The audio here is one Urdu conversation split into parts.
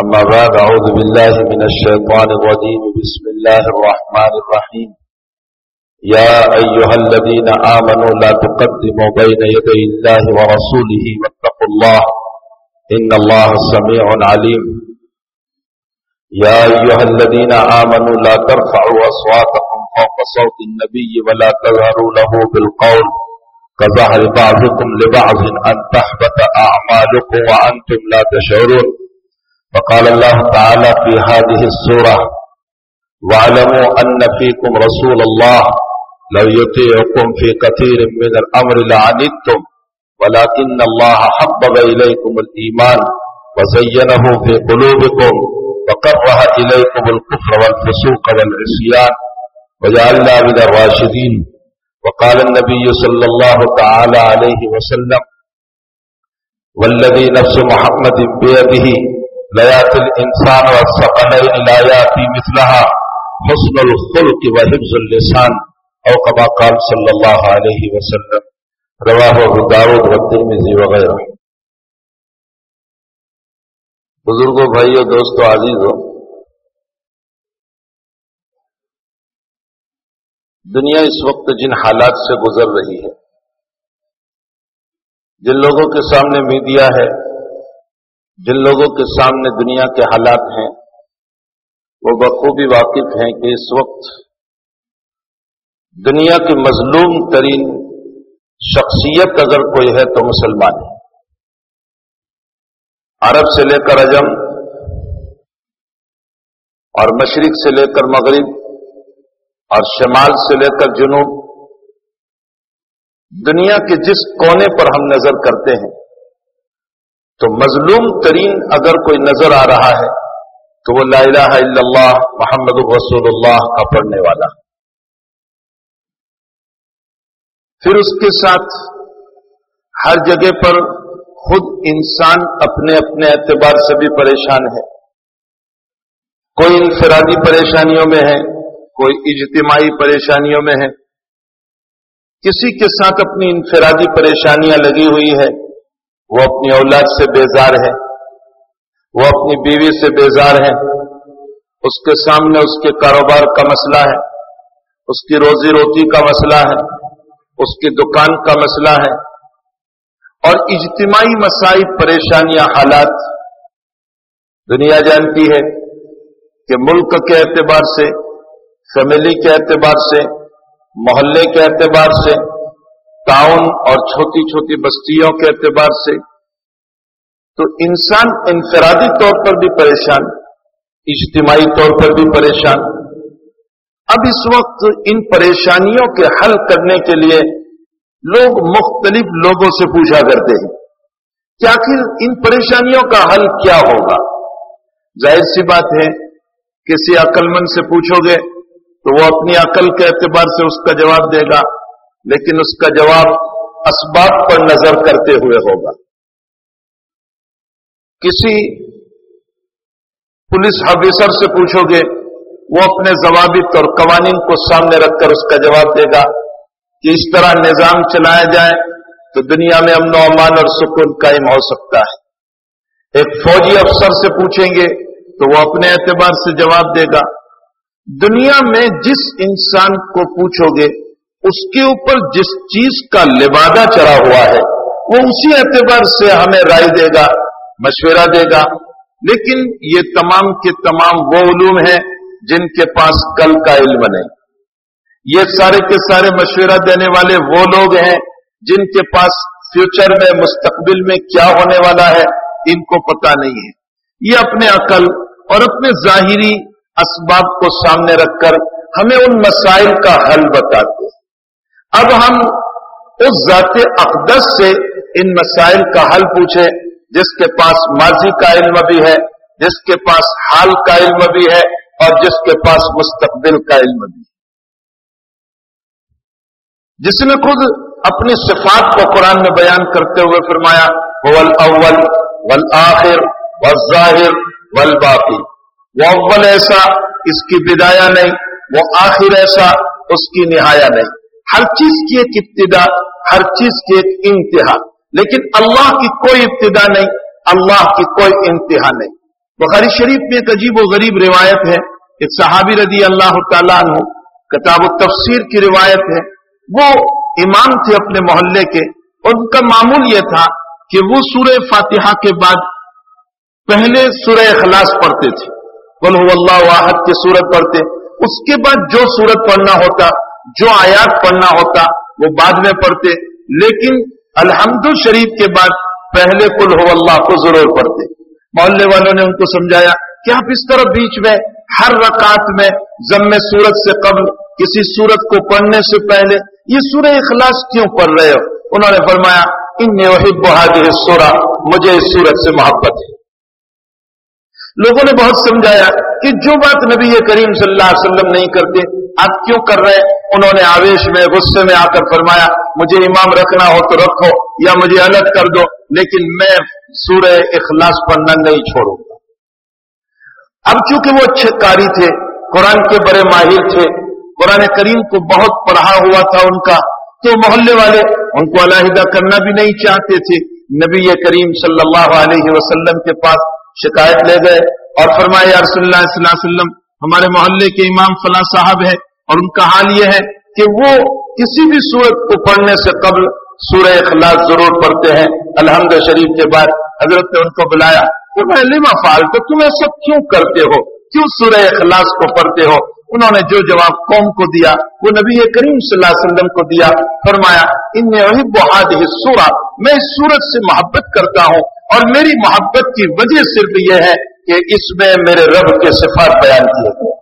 أما بعد أعوذ بالله من الشيطان الرجيم. بسم الله الرحمن الرحيم. يا أيها الذين آمنوا لا تقدموا بين يدي الله ورسوله واتقوا الله. إن الله سميع عليم. يا أيها الذين آمنوا لا ترفعوا أصواتكم فوق صوت النبي ولا تظهروا له بالقول. كظهر بعضكم لبعض أن تحبط أعمالكم وأنتم لا تشعرون. فقال الله تعالى في هذه السورة واعلموا أن فيكم رسول الله لو يطيعكم في كثير من الأمر لعنتم ولكن الله حبب إليكم الإيمان وزينه في قلوبكم وكره إليكم الكفر والفسوق والعصيان وجعلنا من الراشدين. وقال النبي صلى الله تعالى عليه وسلم والذي نفس محمد بيده ليات الإنسان والثقلين لا يأتي مثلها حسن الخلق وحفظ اللسان أو كما قال صلى الله عليه وسلم رواه ابو داود والترمذي وغيره. بزرگوں بھائیوں دوستو عزیزوں دنیا اس وقت جن حالات سے گزر رہی ہے، جن لوگوں کے سامنے میڈیا ہے جن لوگوں کے سامنے دنیا کے حالات ہیں، وہ بخوبی واقف ہیں کہ اس وقت دنیا کی مظلوم ترین شخصیت اگر کوئی ہے تو مسلمان ہے۔ عرب سے لے کر اجم اور مشرق سے لے کر مغرب اور شمال سے لے کر جنوب، دنیا کے جس کونے پر ہم نظر کرتے ہیں تو مظلوم ترین اگر کوئی نظر آ رہا ہے تو وہ لا الہ الا اللہ محمد رسول اللہ کا پڑھنے والا۔ پھر اس کے ساتھ ہر جگہ پر خود انسان اپنے اپنے اعتبار سے بھی پریشان ہے۔ کوئی انفرادی پریشانیوں میں ہے، کوئی اجتماعی پریشانیوں میں ہے۔ کسی کے ساتھ اپنی انفرادی پریشانیاں لگی ہوئی ہے۔ وہ اپنی اولاد سے بیزار ہے، وہ اپنی بیوی سے بیزار ہے۔ اس کے سامنے اس کے کاروبار کا مسئلہ ہے، اس کی روزی روٹی کا مسئلہ ہے، اس کی دکان کا مسئلہ ہے۔ اور اجتماعی مسائل، پریشانیاں، حالات۔ دنیا جانتی ہے کہ ملک کے اعتبار سے، فیملی کے اعتبار سے، محلے کے اعتبار سے ٹاؤن اور چھوٹی چھوٹی بستیوں کے اعتبار سے، تو انسان انفرادی طور پر بھی پریشان، اجتماعی طور پر بھی پریشان۔ اب اس وقت ان پریشانیوں کے حل کرنے کے لیے لوگ مختلف لوگوں سے پوچھا کرتے ہیں، کہ آخر ان پریشانیوں کا حل کیا ہوگا؟ ظاہر سی بات ہے، کسی عقل مند سے پوچھو گے تو وہ اپنی عقل کے اعتبار سے اس کا جواب دے گا۔ لیکن اس کا جواب اسباب پر نظر کرتے ہوئے ہوگا۔ کسی پولیس آفیسر سے پوچھو گے، وہ اپنے ضوابط اور قوانین کو سامنے رکھ کر اس کا جواب دے گا کہ اس طرح نظام چلایا جائے تو دنیا میں امن و امان اور سکون قائم ہو سکتا ہے۔ ایک فوجی افسر سے پوچھیں گے تو وہ اپنے اعتبار سے جواب دے گا، دنیا میں جس انسان کو پوچھو گے اس کے اوپر جس چیز کا لبادہ چڑھا ہوا ہے، وہ اسی اعتبار سے ہمیں رائے دے گا، مشورہ دے گا۔ لیکن یہ تمام کے تمام وہ علوم ہیں جن کے پاس کل کا علم نہیں۔ یہ سارے کے سارے مشورہ دینے والے وہ لوگ ہیں جن کے پاس فیوچر میں، مستقبل میں کیا ہونے والا ہے، ان کو پتا نہیں ہے۔ یہ اپنے عقل اور اپنے ظاہری اسباب کو سامنے رکھ کر ہمیں ان مسائل کا حل بتاتے ہیں۔ اب ہم اس ذات اقدس سے ان مسائل کا حل پوچھیں، جس کے پاس ماضی کا علم بھی ہے، جس کے پاس حال کا علم بھی ہے، اور جس کے پاس مستقبل کا علم بھی ہے۔ جس نے خود اپنی صفات کو قرآن میں بیان کرتے ہوئے فرمایا ول اول ول آخر ظاہر ول باقی وہ اول ایسا، اس کی بدایا نہیں، وہ آخر ایسا، اس کی نہایا نہیں۔ ہر چیز کی ایک ابتدا، ہر چیز کی ایک انتہا۔ لیکن اللہ کی کوئی ابتدا نہیں، اللہ کی کوئی انتہا نہیں۔ بخاری شریف میں ایک عجیب و غریب روایت ہے، ایک صحابی رضی اللہ تعالیٰ عنہ، کتاب و تفسیر کی روایت ہے۔ وہ امام تھے اپنے محلے کے۔ اور ان کا معمول یہ تھا کہ وہ سورہ فاتحہ کے بعد پہلے سورہ اخلاص پڑھتے تھے۔ بول اللہ واحد کی سورت پڑھتے۔ اس کے بعد جو سورت پڑھنا ہوتا جو آیات پڑھنا ہوتا وہ بعد میں پڑھتے، لیکن الحمد شریف کے بعد پہلے کل ہو اللہ کو ضرور پڑھتے۔ محلے والوں نے ان کو سمجھایا کہ آپ اس طرح بیچ میں، ہر رکعت میں، ضم سورت سے قبل کسی سورت کو پڑھنے سے پہلے یہ سورہ اخلاص کیوں پڑھ رہے ہو؟ انہوں نے فرمایا ان بہادر سورا مجھے اس سورت سے محبت ہے۔ لوگوں نے بہت سمجھایا کہ جو بات نبی کریم صلی اللہ علیہ وسلم نہیں کرتے، آپ کیوں کر رہے انہوں نے آویش میں، غصے میں آ کر فرمایا، مجھے امام رکھنا ہو تو رکھو یا مجھے الگ کر دو، لیکن میں سورہ اخلاص پڑھنا نہیں چھوڑوں گا۔ اب چونکہ وہ اچھے کاری تھے، قرآن کے بڑے ماہر تھے، قرآن کریم کو بہت پڑھا ہوا تھا ان کا، تو محلے والے ان کو علیحدہ کرنا بھی نہیں چاہتے تھے۔ نبی کریم صلی اللہ علیہ وسلم کے پاس شکایت لے گئے اور فرمائے یا رسول اللہ صلی اللہ علیہ وسلم، ہمارے محلے کے امام فلاں صاحب ہے اور ان کا حال یہ ہے کہ وہ کسی بھی صورت کو پڑھنے سے قبل سورہ اخلاص ضرور پڑھتے ہیں۔ الحمد شریف کے بعد حضرت نے ان کو بلایا کہ لما فال تو تم ایسا کیوں کرتے ہو؟ کیوں سورہ اخلاص کو پڑھتے ہو؟ انہوں نے جو جواب قوم کو دیا، وہ نبی کریم صلی اللہ علیہ وسلم کو دیا۔ فرمایا ان میں وہی بہاد سورا میں اس سورت سے محبت کرتا ہوں اور میری محبت کی وجہ صرف یہ ہے کہ اس میں میرے رب کے صفات بیان کیے گئے۔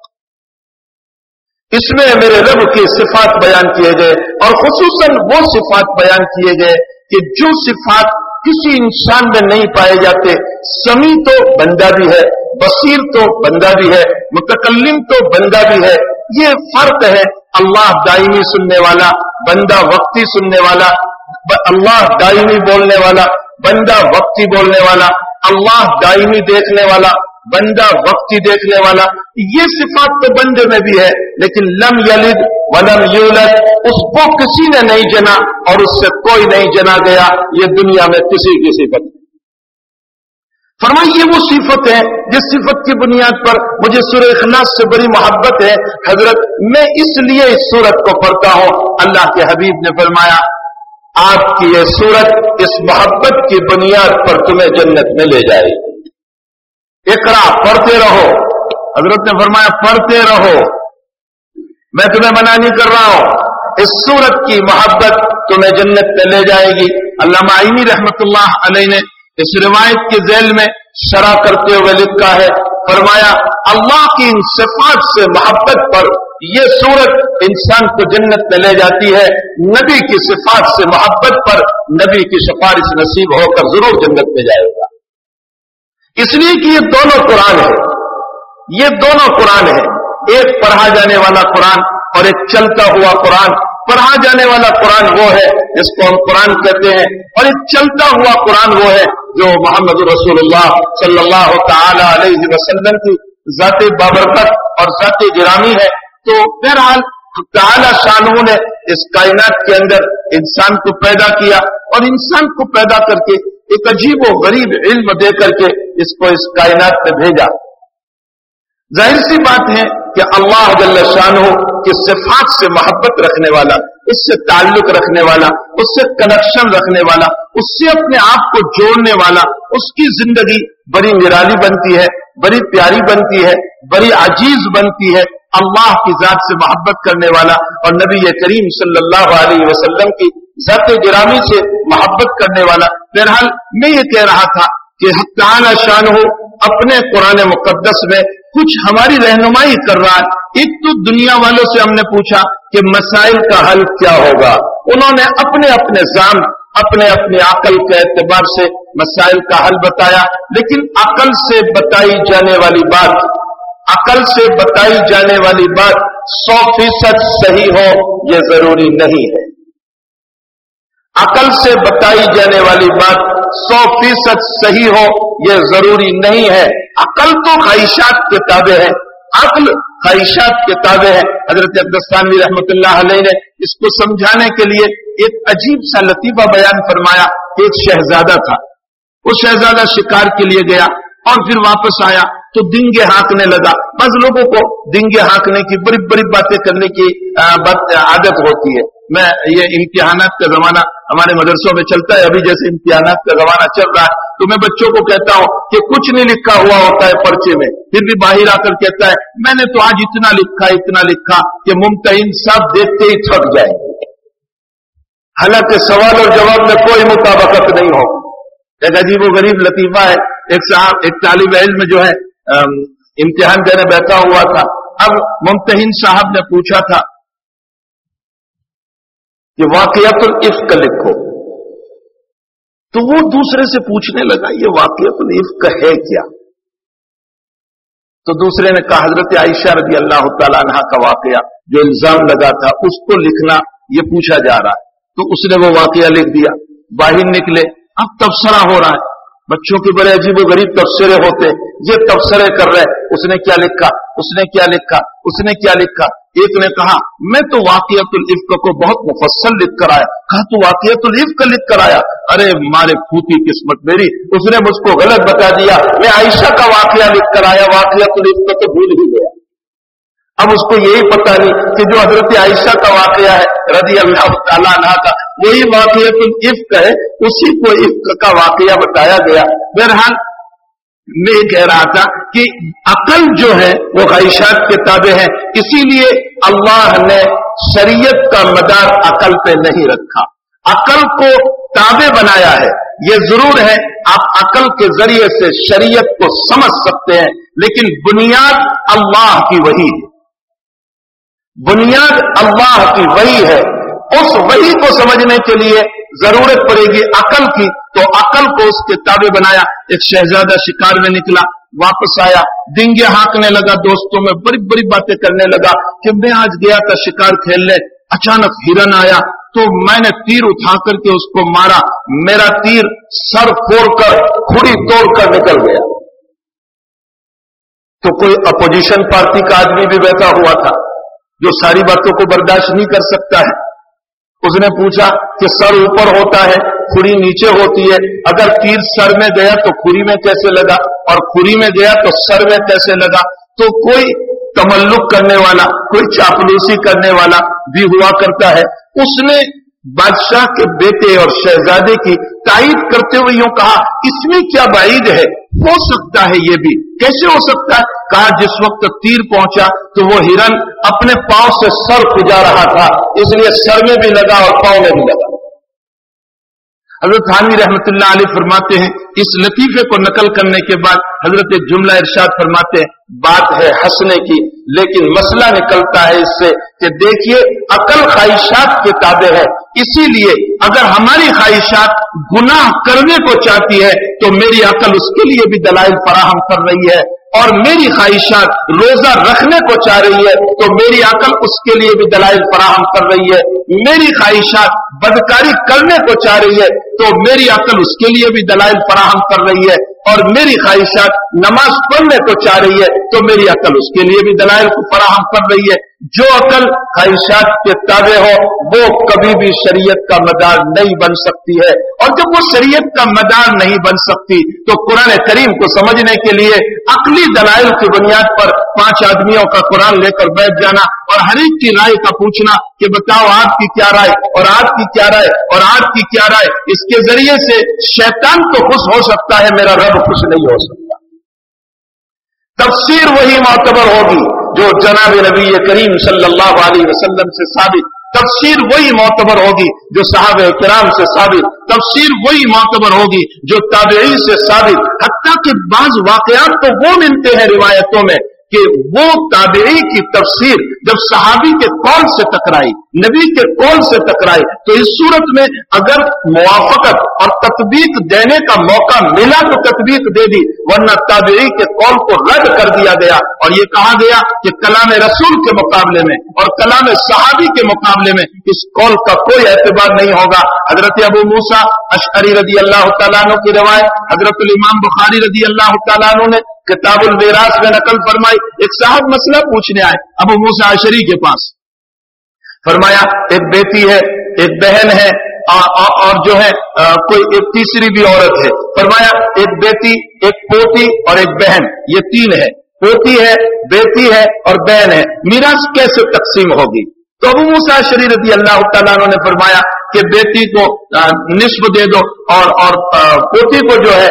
اس میں میرے رب کے صفات بیان کیے گئے اور خصوصاً وہ صفات بیان کیے گئے کہ جو صفات کسی انسان میں نہیں پائے جاتے سمی تو بندہ بھی ہے، بصیر تو بندہ بھی ہے، متکلم تو بندہ بھی ہے۔ یہ فرق ہے اللہ دائمی سننے والا، بندہ وقتی سننے والا اللہ دائمی بولنے والا بندہ وقتی بولنے والا، اللہ دائمی دیکھنے والا، بندہ وقتی دیکھنے والا، یہ صفات تو بندے میں بھی ہے، لیکن لم یلد ولم یولد، اس کو کسی نے نہیں جنا اور اس سے کوئی نہیں جنا گیا، یہ دنیا میں کسی کی صفت فرمائیے وہ صفت ہے، جس صفت کی بنیاد پر مجھے سورہ اخلاص سے بڑی محبت ہے۔ حضرت، میں اس لیے اس صورت کو پڑھتا ہوں۔ اللہ کے حبیب نے فرمایا آپ کی یہ صورت اس محبت کی بنیاد پر تمہیں جنت میں لے جائے گی۔ اقرا، پڑھتے رہو۔ حضرت نے فرمایا، پڑھتے رہو۔ میں تمہیں منع نہیں کر رہا ہوں۔ اس صورت کی محبت تمہیں جنت میں لے جائے گی۔ علامہ عینی رحمت اللہ علیہ نے اس روایت کے ذیل میں شرح کرتے ہوئے لکھا ہے، فرمایا، اللہ کی ان صفات سے محبت پر یہ صورت انسان کو جنت میں لے جاتی ہے۔ نبی کی صفات سے محبت پر نبی کی سفارش نصیب ہو کر ضرور جنت میں جائے گا۔ اس لیے کہ یہ دونوں قرآن ہے یہ دونوں قرآن ہے ایک پڑھا جانے والا قرآن اور ایک چلتا ہوا قرآن۔ پڑھا جانے والا قرآن وہ ہے جس کو ہم قرآن کہتے ہیں۔ اور ایک چلتا ہوا قرآن وہ ہے جو محمد رسول اللہ صلی اللہ تعالی علیہ وسلم کی ذات بابرکت اور ذات گرامی ہے۔ تو بہرحال تعالی شاہوں نے اس کائنات کے اندر انسان کو پیدا کیا اور انسان کو پیدا کر کے ایک عجیب و غریب علم دے کر کے اس کو اس کائنات میں بھیجا۔ ظاہر سی بات ہے کہ اللہ جل شاہ کی صفات سے محبت رکھنے والا، اس سے تعلق رکھنے والا، اس سے کنیکشن رکھنے والا، اس سے اپنے آپ کو جوڑنے والا، اس کی زندگی بڑی نرالی بنتی ہے، بڑی پیاری بنتی ہے، بڑی عجیز بنتی ہے۔ اللہ کی ذات سے محبت کرنے والا اور نبی کریم صلی اللہ علیہ وسلم کی ذات گرامی سے محبت کرنے والا۔ بہرحال میں یہ کہہ رہا تھا کہ تعالی شان ہو اپنے قرآن مقدس میں کچھ ہماری رہنمائی کر رہا ہے۔ ایک تو دنیا والوں سے ہم نے پوچھا کہ مسائل کا حل کیا ہوگا۔ انہوں نے اپنے اپنے زام، اپنے اپنی عقل کے اعتبار سے مسائل کا حل بتایا، لیکن عقل سے بتائی جانے والی بات عقل سے بتائی جانے والی بات سو فیصد صحیح ہو، یہ ضروری نہیں ہے۔ عقل سے بتائی جانے والی بات سو فیصد صحیح ہو، یہ ضروری نہیں ہے۔ عقل تو خواہشات کے تابع ہے عقل خواہشات کے تابع ہے حضرت عبدالستانی رحمت اللہ علیہ نے اس کو سمجھانے کے لیے ایک عجیب سا لطیفہ بیان فرمایا۔ ایک شہزادہ تھا۔ وہ شہزادہ شکار کے لیے گیا اور پھر واپس آیا۔ تو دنگے ہانکنے لگا۔ بس لوگوں کو دنگے ہانکنے کی بڑی بڑی باتیں کرنے کی عادت ہوتی ہے۔ میں یہ امتحانات کا زمانہ ہمارے مدرسوں میں چلتا ہے، ابھی جیسے امتحانات کا زمانہ چل رہا ہے، تو میں بچوں کو کہتا ہوں کہ کچھ نہیں لکھا ہوا ہوتا ہے پرچے میں۔ پھر بھی باہر آ کر کہتا ہے، میں نے تو آج اتنا لکھا اتنا لکھا کہ ممتحن سب دیکھتے ہی تھک جائے حالانکہ سوال اور جواب میں کوئی مطابقت نہیں ہو۔ ایک عجیب و غریب لطیفہ ہے، ایک صاحب، ایک طالب علم جو ہے امتحان دینے بیٹھا ہوا تھا۔ اب ممتحن صاحب نے پوچھا تھا کہ واقعات العفق لکھو۔ تو وہ دوسرے سے پوچھنے لگا، یہ واقعات العفق ہے کیا؟ تو دوسرے نے کہا، حضرت عائشہ رضی اللہ تعالیٰ عنہ کا واقعہ جو الزام لگا تھا، اس کو لکھنا یہ پوچھا جا رہا۔ ہے تو اس نے وہ واقعہ لکھ دیا۔ باہر نکلے، اب تبصرہ ہو رہا ہے۔ بچوں کے بڑے عجیب و غریب تبصرے ہوتے یہ تبصرے کر رہے اس نے کیا لکھا؟ اس نے کیا لکھا؟ اس نے کیا لکھا؟ ایک نے کہا، میں تو واقعیت العفق کو بہت مفصل لکھ کر آیا۔ کہا، تو واقعیت العفق لکھ کر آیا۔ ارے مارے پھوتی قسمت میری، اس نے مجھ کو غلط بتا دیا۔ میں عائشہ کا واقعہ لکھ کر آیا۔ واقعیت العفق تو بھول ہی گیا۔ اب اس کو یہی پتا نہیں کہ جو حضرت عائشہ کا واقعہ ہے، رضی اللہ تعالیٰ عنہ کا، وہی واقعیت العفق ہے، اسی کو عفق کا واقعہ بتایا گیا۔ بہرحال، میں یہ کہہ رہا تھا کہ عقل جو ہے، وہ خواہشات کے تابع ہے اسی لیے اللہ نے شریعت کا مدار عقل پہ نہیں رکھا۔ عقل کو تابع بنایا ہے، یہ ضرور ہے، آپ عقل کے ذریعے سے شریعت کو سمجھ سکتے ہیں، لیکن بنیاد اللہ کی وہی ہے۔ بنیاد اللہ کی وہی ہے۔ اس وہی کو سمجھنے کے لیے ضرورت پڑے گی عقل کی۔ تو عقل کو اس کے تابع بنایا۔ ایک شہزادہ شکار میں نکلا، واپس آیا۔ ڈنگے ہانکنے لگا، دوستوں میں بڑی بڑی باتیں کرنے لگا کہ میں آج گیا تھا شکار کھیلنے، اچانک ہرن آیا۔ تو میں نے تیر اٹھا کر کے اس کو مارا۔ میرا تیر سر پھوڑ کر، کھڑی توڑ کر نکل گیا۔ تو کوئی اپوزیشن پارٹی کا آدمی بھی بیٹھا ہوا تھا۔ جو ساری باتوں کو برداشت نہیں کر سکتا ہے۔ اس نے پوچھا کہ سر اوپر ہوتا ہے کھڑی نیچے ہوتی ہے۔ اگر تیر سر میں گیا تو کھڑی میں کیسے لگا؟ اور کھڑی میں گیا تو سر میں کیسے لگا؟ تو کوئی تملک کرنے والا، کوئی چاپلوسی کرنے والا بھی ہوا کرتا ہے۔ اس نے بادشاہ کے بیٹے اور شہزادے کی تائید کرتے ہوئے یوں کہا، اس میں کیا بعید ہے؟ ہو سکتا ہے یہ بھی۔ کیسے ہو سکتا ہے؟ کہا، جس وقت تیر پہنچا تو وہ ہرن اپنے پاؤں سے سر کھجا رہا تھا، اس لیے سر میں بھی لگا اور پاؤں میں بھی لگا۔ حضرت حامی رحمت اللہ علیہ فرماتے ہیں، اس لطیفے کو نقل کرنے کے بعد حضرت جملہ ارشاد فرماتے ہیں، بات ہے ہنسنے کی، لیکن مسئلہ نکلتا ہے اس سے کہ دیکھیے، عقل خواہشات کے تابع ہے۔ اسی لیے اگر ہماری خواہشات گناہ کرنے کو چاہتی ہے، تو میری عقل اس کے لیے بھی دلائل فراہم کر رہی ہے۔ اور میری خواہشات روزہ رکھنے کو چاہ رہی ہے، تو میری عقل اس کے لیے بھی دلائل فراہم کر رہی ہے۔ میری خواہشات بدکاری کرنے کو چاہ رہی ہے، تو میری عقل اس کے لیے بھی دلائل فراہم کر رہی ہے۔ اور میری خواہشات نماز پڑھنے کو چاہ رہی ہے، تو میری عقل اس کے لیے بھی دلائل کو فراہم کر رہی ہے۔ جو عقل خواہشات کے تابع ہو، وہ کبھی بھی شریعت کا مدار نہیں بن سکتی ہے۔ اور جب وہ شریعت کا مدار نہیں بن سکتی، تو قرآن کریم کو سمجھنے کے لیے عقلی دلائل کی بنیاد پر پانچ آدمیوں کا قرآن لے کر بیٹھ جانا اور ہر ایک کی رائے کا پوچھنا کہ بتاؤ آپ کی کیا رائے اور آپ کی کیا رائے اور آپ کی کیا رائے؟ اس کے ذریعے سے شیطان تو خوش ہو سکتا ہے، میرا رب خوش نہیں ہو سکتا۔ تفسیر وہی معتبر ہوگی۔ جو جناب نبی کریم صلی اللہ علیہ وسلم سے ثابت، تفسیر وہی معتبر ہوگی جو صحاب کرام سے ثابت، تفسیر وہی معتبر ہوگی جو تابعی سے ثابت، حتیٰ کہ بعض واقعات تو وہ ملتے ہیں روایتوں میں کہ وہ تابعی کی تفسیر جب صحابی کے قول سے ٹکرائی، نبی کے قول سے ٹکرائی، تو اس صورت میں اگر موافقت اور تطبیق دینے کا موقع ملا تو تطبیق دے دی، ورنہ تابعی کے قول کو رد کر دیا گیا۔ اور یہ کہا گیا کہ کلام رسول کے مقابلے میں اور کلام صحابی کے مقابلے میں اس قول کا کوئی اعتبار نہیں ہوگا۔ حضرت ابو موسا اشعری رضی اللہ تعالیٰ عنہ کی روایت، حضرت الامام بخاری رضی اللہ تعالیٰ عنہ نے کتاب الویراس میں نقل فرمائی، ایک صاحب مسئلہ پوچھنے آئے، ابو موسا اشری کے پاس۔ فرمایا، ایک بیٹی ہے، ایک بہن ہے اور جو ہے کوئی ایک تیسری بھی عورت ہے۔ فرمایا، ایک بیٹی، ایک پوتی اور ایک بہن، یہ تین ہے۔ پوتی ہے، بیٹی ہے اور بہن ہے۔ میراث کیسے تقسیم ہوگی؟ تو ابو موسا شری رضی اللہ تعالیٰ نے فرمایا کہ بیٹی کو نصف دے دو اور اور پوتی کو جو ہے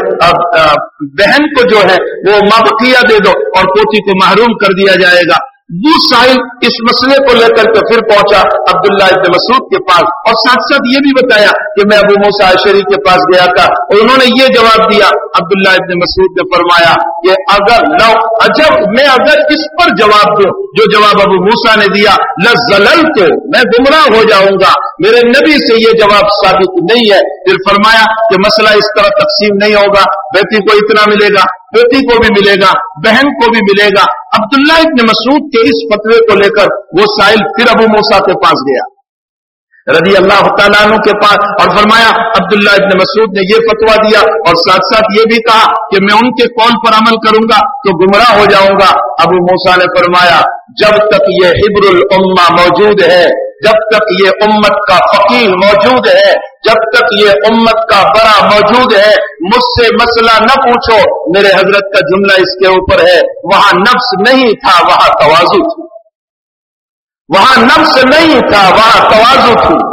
بہن کو جو ہے وہ مابقیہ دے دو اور پوتی کو محروم کر دیا جائے گا۔ وہ سائل اس مسئلے کو لے کر کے پھر پہنچا عبداللہ ابن مسعود کے پاس اور ساتھ ساتھ یہ بھی بتایا کہ میں ابو موسا شریف کے پاس گیا تھا اور انہوں نے یہ جواب دیا، عبداللہ ابن مسعود نے فرمایا کہ اگر لو اجب میں اگر اس پر جواب دوں، جو جواب ابو موسا نے دیا لزلل تو میں گمراہ ہو جاؤں گا۔ میرے نبی سے یہ جواب ثابت نہیں ہے۔ پھر فرمایا کہ مسئلہ اس طرح تقسیم نہیں ہوگا بیٹی کو اتنا ملے گا۔ بیٹی کو بھی ملے گا، بہن کو بھی ملے گا۔ عبداللہ ابن مسعود کے اس فتوے کو لے کر وہ سائل پھر ابو موسا کے پاس گیا۔ رضی اللہ تعالیٰ عنہ کے پاس اور فرمایا، عبداللہ ابن مسعود نے یہ فتوا دیا اور ساتھ ساتھ یہ بھی کہا کہ میں ان کے قول پر عمل کروں گا تو گمراہ ہو جاؤں گا۔ ابو موسا نے فرمایا، جب تک یہ حبر الما موجود ہے جب تک یہ امت کا فقیر موجود ہے، جب تک یہ امت کا بڑا موجود ہے، مجھ سے مسئلہ نہ پوچھو، میرے حضرت کا جملہ اس کے اوپر ہے، وہاں نفس نہیں تھا، وہاں توازو تھی۔ وہاں نفس نہیں تھا، وہاں توازو تھی۔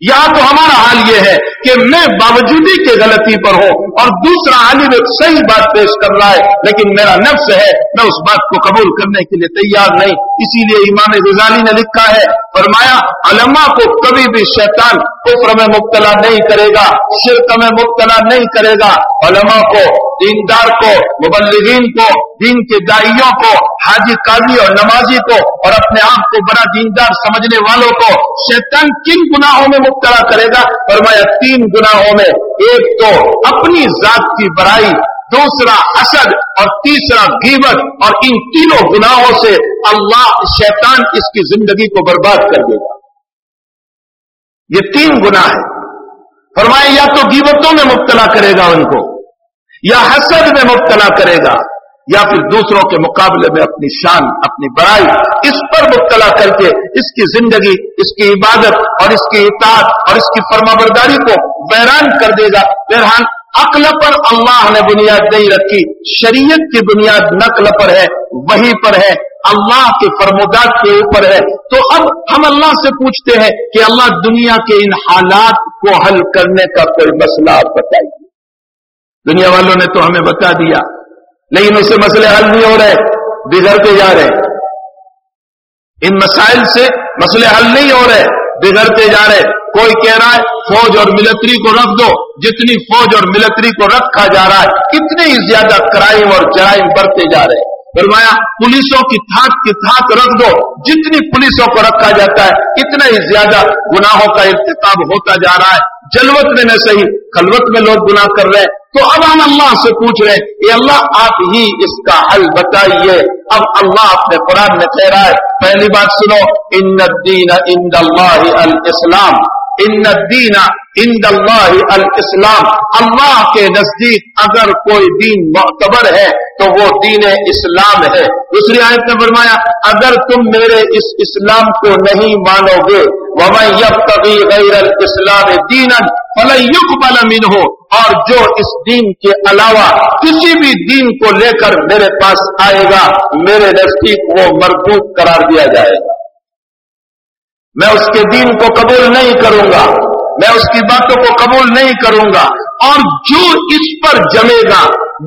یہاں تو ہمارا حال یہ ہے کہ میں باوجودی کے غلطی پر ہوں اور دوسرا عالم ایک صحیح بات پیش کر رہا ہے، لیکن میرا نفس ہے، میں اس بات کو قبول کرنے کے لیے تیار نہیں۔ اسی لیے امام غزالی نے لکھا ہے، فرمایا، علماء کو کبھی بھی شیطان کفر میں مبتلا نہیں کرے گا، شرک میں مبتلا نہیں کرے گا۔ علماء کو، دیندار کو، مبلغین کو، دین کے دائیوں کو، حاجی قاضی اور نمازی کو اور اپنے آپ کو بڑا دیندار سمجھنے والوں کو، شیطان کن گناہوں میں مبتلا کرے گا، فرمایا، تین گناہوں میں، ایک تو اپنی ذات کی برائی، دوسرا حسد، اور تیسرا غیبت، اور ان تینوں گناہوں سے اللہ شیطان اس کی زندگی کو برباد کر دے گا۔ یہ تین گناہ ہے فرمایا، یا تو غیبتوں میں مبتلا کرے گا ان کو، یا حسد میں مبتلا کرے گا۔ یا پھر دوسروں کے مقابلے میں اپنی شان، اپنی بڑائی اس پر مبتلا کر کے اس کی زندگی، اس کی عبادت اور اس کی اطاعت اور اس کی فرما برداری کو بیران کر دے گا۔ بہرحال، عقل پر اللہ نے بنیاد نہیں رکھی، شریعت کی بنیاد نقل پر ہے، وہی پر ہے، اللہ کے فرمودات کے اوپر ہے۔ تو اب ہم اللہ سے پوچھتے ہیں کہ اللہ دنیا کے ان حالات کو حل کرنے کا کوئی مسئلہ آپ بتائیے۔ دنیا والوں نے تو ہمیں بتا دیا لیکن اس سے مسئلے حل نہیں ہو رہے، بگڑتے جا رہے ان مسائل سے مسئلے حل نہیں ہو رہے، بگڑتے جا رہے کوئی کہہ رہا ہے، فوج اور ملٹری کو رکھ دو، جتنی فوج اور ملٹری کو رکھا جا رہا ہے کتنے ہی زیادہ کرائم اور جرائم بڑھتے جا رہے ہیں۔ فرمایا، پولیسوں کی تھاک کی تھاک رکھ دو، جتنی پولیسوں کو رکھا جاتا ہے اتنا ہی زیادہ گناہوں کا ارتقاب ہوتا جا رہا ہے۔ جلوت میں نہ صحیح، خلوت میں لوگ گناہ کر رہے ہیں۔ تو اب ہم اللہ سے پوچھ رہے ہیں اللہ، آپ ہی اس کا حل بتائیے۔ اب اللہ اپنے قرآن میں کہہ رہا ہے، پہلی بات سنو، ان الدین ان اللہ الاسلام۔ ان الدین ان اللہ الاسلام۔ اللہ کے نزدیک اگر کوئی دین معتبر ہے، تو وہ دین اسلام ہے۔ دوسری آیت نے فرمایا، اگر تم میرے اس اسلام کو نہیں مانو گے، وَمَن يَبْتَغِي غَيْرَ الْإِسْلَامِ دِينًا فَلَن يُقْبَلَ اور جو اس دین کے علاوہ کسی بھی دین کو لے کر میرے پاس آئے گا، میرے نزدیک وہ مردود قرار دیا جائے گا۔ میں اس کے دین کو قبول نہیں کروں گا۔ میں اس کی باتوں کو قبول نہیں کروں گا۔ اور جو اس پر جمے گا،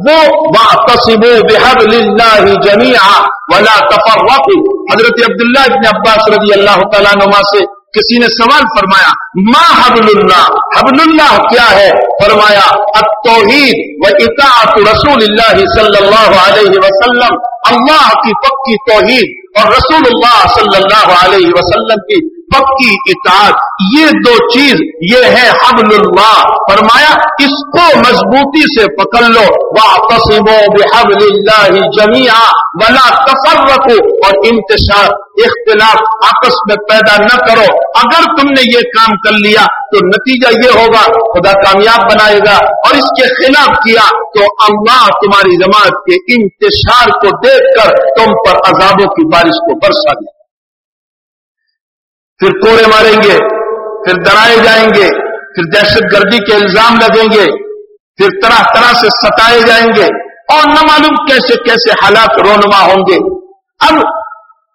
وہ واقسم بحب اللہ جميعا ولا تفرقوا۔ حضرت عبداللہ ابن عباس رضی اللہ تعالیٰ نما سے کسی نے سوال فرمایا، ما حبل اللہ؟ حبل اللہ کیا ہے؟ فرمایا، التوحید و اطاعت رسول اللہ صلی اللہ علیہ وسلم، اللہ کی پکی توحید اور رسول اللہ صلی اللہ علیہ وسلم کی پکی اطاعت، یہ دو چیز، یہ ہے حبل اللہ۔ فرمایا، اس کو مضبوطی سے پکڑ لو۔ واقسموا بحبل اللہ جميعا ولا تفرقوا۔ اور انتشار، اختلاف آپس میں پیدا نہ کرو۔ اگر تم نے یہ کام کر لیا، تو نتیجہ یہ ہوگا، خدا کامیاب بنائے گا۔ اور اس کے خلاف کیا، تو اللہ تمہاری جماعت کے انتشار کو دیکھ کر تم پر عذابوں کی بارش کو برسا دے پھر کوڑے ماریں گے، پھر ڈرائے جائیں گے، پھر دہشت گردی کے الزام لگیں گے، پھر طرح طرح سے ستائے جائیں گے اور نہ معلوم کیسے کیسے حالات رونما ہوں گے۔ اب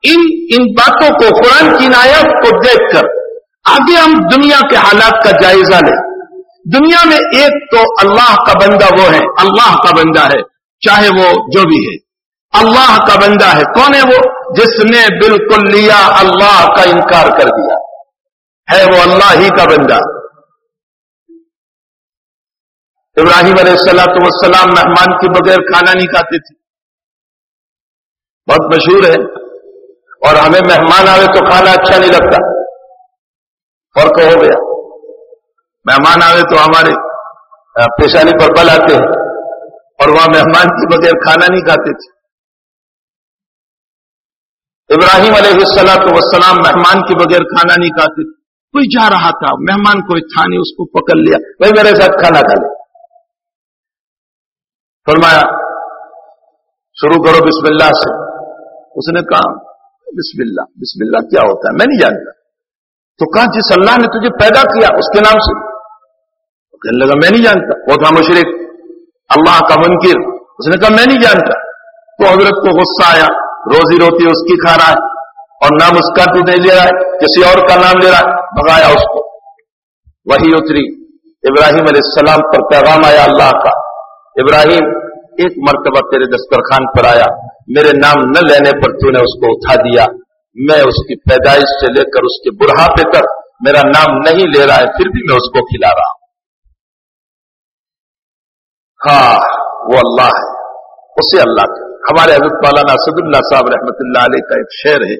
ان ان باتوں کو قرآن کی نایت کو دیکھ کر آگے ہم دنیا کے حالات کا جائزہ لیں۔ دنیا میں ایک تو اللہ کا بندہ وہ ہے، اللہ کا بندہ ہے، چاہے وہ جو بھی ہے۔ اللہ کا بندہ ہے۔ کون ہے وہ؟ جس نے بالکل لیا اللہ کا انکار کر دیا۔ ہے وہ اللہ ہی کا بندہ۔ ابراہیم علیہ السلام والسلام مہمان کے بغیر کھانا نہیں کھاتے تھے۔ بہت مشہور ہے۔ اور ہمیں مہمان آئے تو کھانا اچھا نہیں لگتا۔ فرق ہو گیا۔ مہمان آئے تو ہمارے پیشانی پر بل آتے ہیں۔ اور وہاں مہمان کے بغیر کھانا نہیں کھاتے تھے۔ ابراہیم علیہ السلام وسلام مہمان کے بغیر کھانا نہیں کھاتے کوئی جا رہا تھا، مہمان کوئی تھا نہیں، اس کو پکڑ لیا بھائی میرے ساتھ کھانا کھا لیا۔ فرمایا، شروع کرو بسم اللہ سے۔ اس نے کہا، بسم اللہ بسم اللہ کیا ہوتا ہے؟ میں نہیں جانتا۔ تو کہا، جس اللہ نے تجھے پیدا کیا، اس کے نام سے۔ کہنے لگا، میں نہیں جانتا۔ وہ تھا مشرق اللہ کا منکر۔ اس نے کہا، میں نہیں جانتا۔ تو حضرت کو غصہ آیا۔ روزی روٹی اس کی کھا رہا ہے اور نام اس کا تو نہیں لے رہا ہے، کسی اور کا نام لے رہا ہے بھگایا اس کو۔ وہی اتری۔ ابراہیم علیہ السلام پر پیغام آیا اللہ کا۔ ابراہیم، ایک مرتبہ تیرے دسترخوان پر آیا۔ میرے نام نہ لینے پر تو نے اس کو اٹھا دیا۔ میں اس کی پیدائش سے لے کر اس کے بڑھاپے تک میرا نام نہیں لے رہا ہے، پھر بھی میں اس کو کھلا رہا ہوں۔ ہاں وہ اللہ ہے، اسے اللہ کا ہمارے حضرت مولانا اسد اللہ صاحب رحمۃ اللہ علیہ کا ایک شعر ہے۔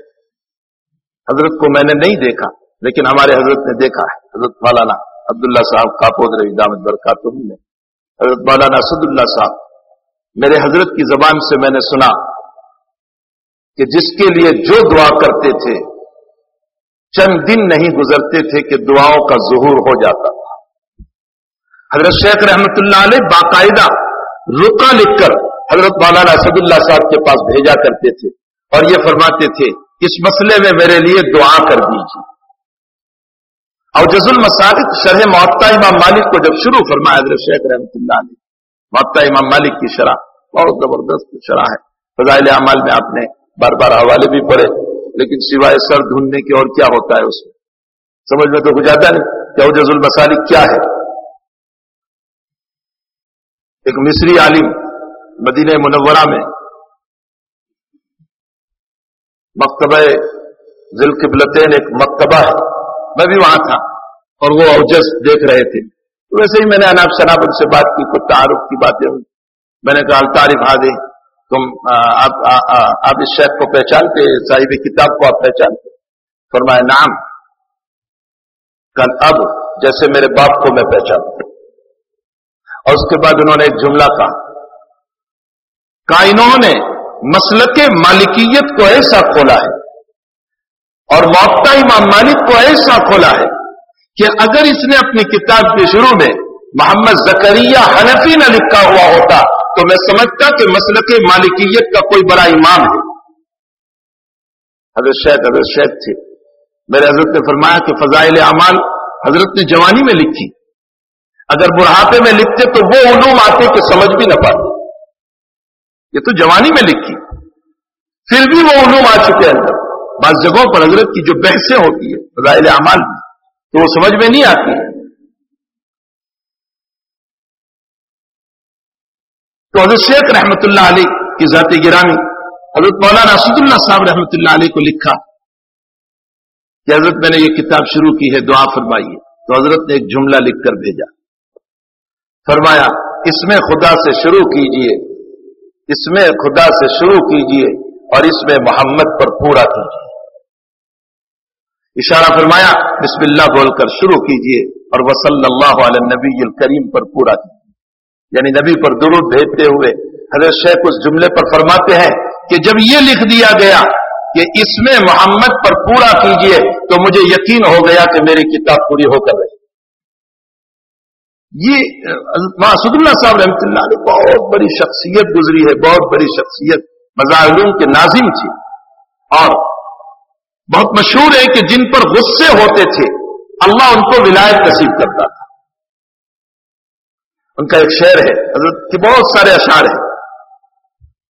حضرت کو میں نے نہیں دیکھا، لیکن ہمارے حضرت نے دیکھا ہے۔ حضرت مولانا عبداللہ صاحب کاپود رہی دامد برکات نے۔ حضرت مولانا اسد اللہ صاحب، میرے حضرت کی زبان سے میں نے سنا کہ جس کے لیے جو دعا کرتے تھے، چند دن نہیں گزرتے تھے کہ دعاؤں کا ظہور ہو جاتا تھا۔ حضرت شیخ رحمت اللہ علیہ باقاعدہ رکا لکھ کر حضرت مولانا اسد اللہ صاحب کے پاس بھیجا کرتے تھے اور یہ فرماتے تھے، اس مسئلے میں میرے لیے دعا کر دیجیے اور جز المسالک شرح معطا امام مالک کو جب شروع فرمایا، حضرت شیخ رحمۃ اللہ نے معطا امام مالک کی شرح، بہت زبردست شرح ہے۔ فضائل اعمال میں آپ نے بار بار حوالے بھی پڑھے، لیکن سوائے سر ڈھونڈنے کی اور کیا ہوتا ہے اس میں؟ سمجھ میں تو کچھ آتا نہیں کہ جز المسالک کیا ہے۔ ایک مصری عالم مدینہ منورہ میں۔ مکتبہ ذیل قبلتین ایک مکتبہ ہے۔ میں بھی وہاں تھا اور وہ اوجس دیکھ رہے تھے۔ تو ویسے ہی میں نے اناب شناب ان سے بات کی، کچھ تعارف کی باتیں ہوئی۔ میں نے کہا تعریف آ تم آپ اس شیخ کو پہچانتے، صاحب کتاب کو آپ پہچانتے؟ فرمائے نام کل اب جیسے میرے باپ کو میں پہچانتا اور اس کے بعد انہوں نے ایک جملہ کہا۔ کائنوں نے مسلک مالکیت کو ایسا کھولا ہے اور موقع امام مالک کو ایسا کھولا ہے کہ اگر اس نے اپنی کتاب کے شروع میں محمد زکریہ حنفی نہ لکھا ہوا ہوتا تو میں سمجھتا کہ مسلک مالکیت کا کوئی بڑا امام ہے۔ حضرت شیخ حضرت شیخ تھے۔ میرے حضرت نے فرمایا کہ فضائل اعمال حضرت نے جوانی میں لکھی۔ اگر بڑھاپے میں لکھتے تو وہ علوم آتے کہ سمجھ بھی نہ پاتے۔ یہ تو جوانی میں لکھی۔ پھر بھی وہ علوم آ چکے اندر بعض جگہوں پر حضرت کی جو بحثیں ہوتی ہے فضائل اعمال میں، تو وہ سمجھ میں نہیں آتی۔ تو حضرت شیخ رحمت اللہ علیہ کی ذاتی گرامی، حضرت مولانا اسد اللہ صاحب رحمۃ اللہ علیہ کو لکھا کہ حضرت میں نے یہ کتاب شروع کی ہے، دعا فرمائیے۔ تو حضرت نے ایک جملہ لکھ کر بھیجا۔ فرمایا، اس میں خدا سے شروع کیجیے۔ اس میں خدا سے شروع کیجیے اور اس میں محمد پر پورا کیجیے۔ اشارہ فرمایا، بسم اللہ بول کر شروع کیجیے اور وصلی اللہ علیہ نبی الکریم پر پورا کیجیے یعنی نبی پر درود بھیجتے ہوئے حضرت شیخ اس جملے پر فرماتے ہیں کہ جب یہ لکھ دیا گیا کہ اس میں محمد پر پورا کیجیے تو مجھے یقین ہو گیا کہ میری کتاب پوری ہو کر رہی۔ یہ محسود اللہ صاحب رحمۃ اللہ نے بہت بڑی شخصیت گزری ہے، بہت بڑی شخصیت مزاحلوم کے ناظم تھی اور بہت مشہور ہے کہ جن پر غصے ہوتے تھے، اللہ ان کو ولایت نصیب کرتا تھا۔ ان کا ایک شعر ہے، حضرت کے بہت سارے اشعار ہیں۔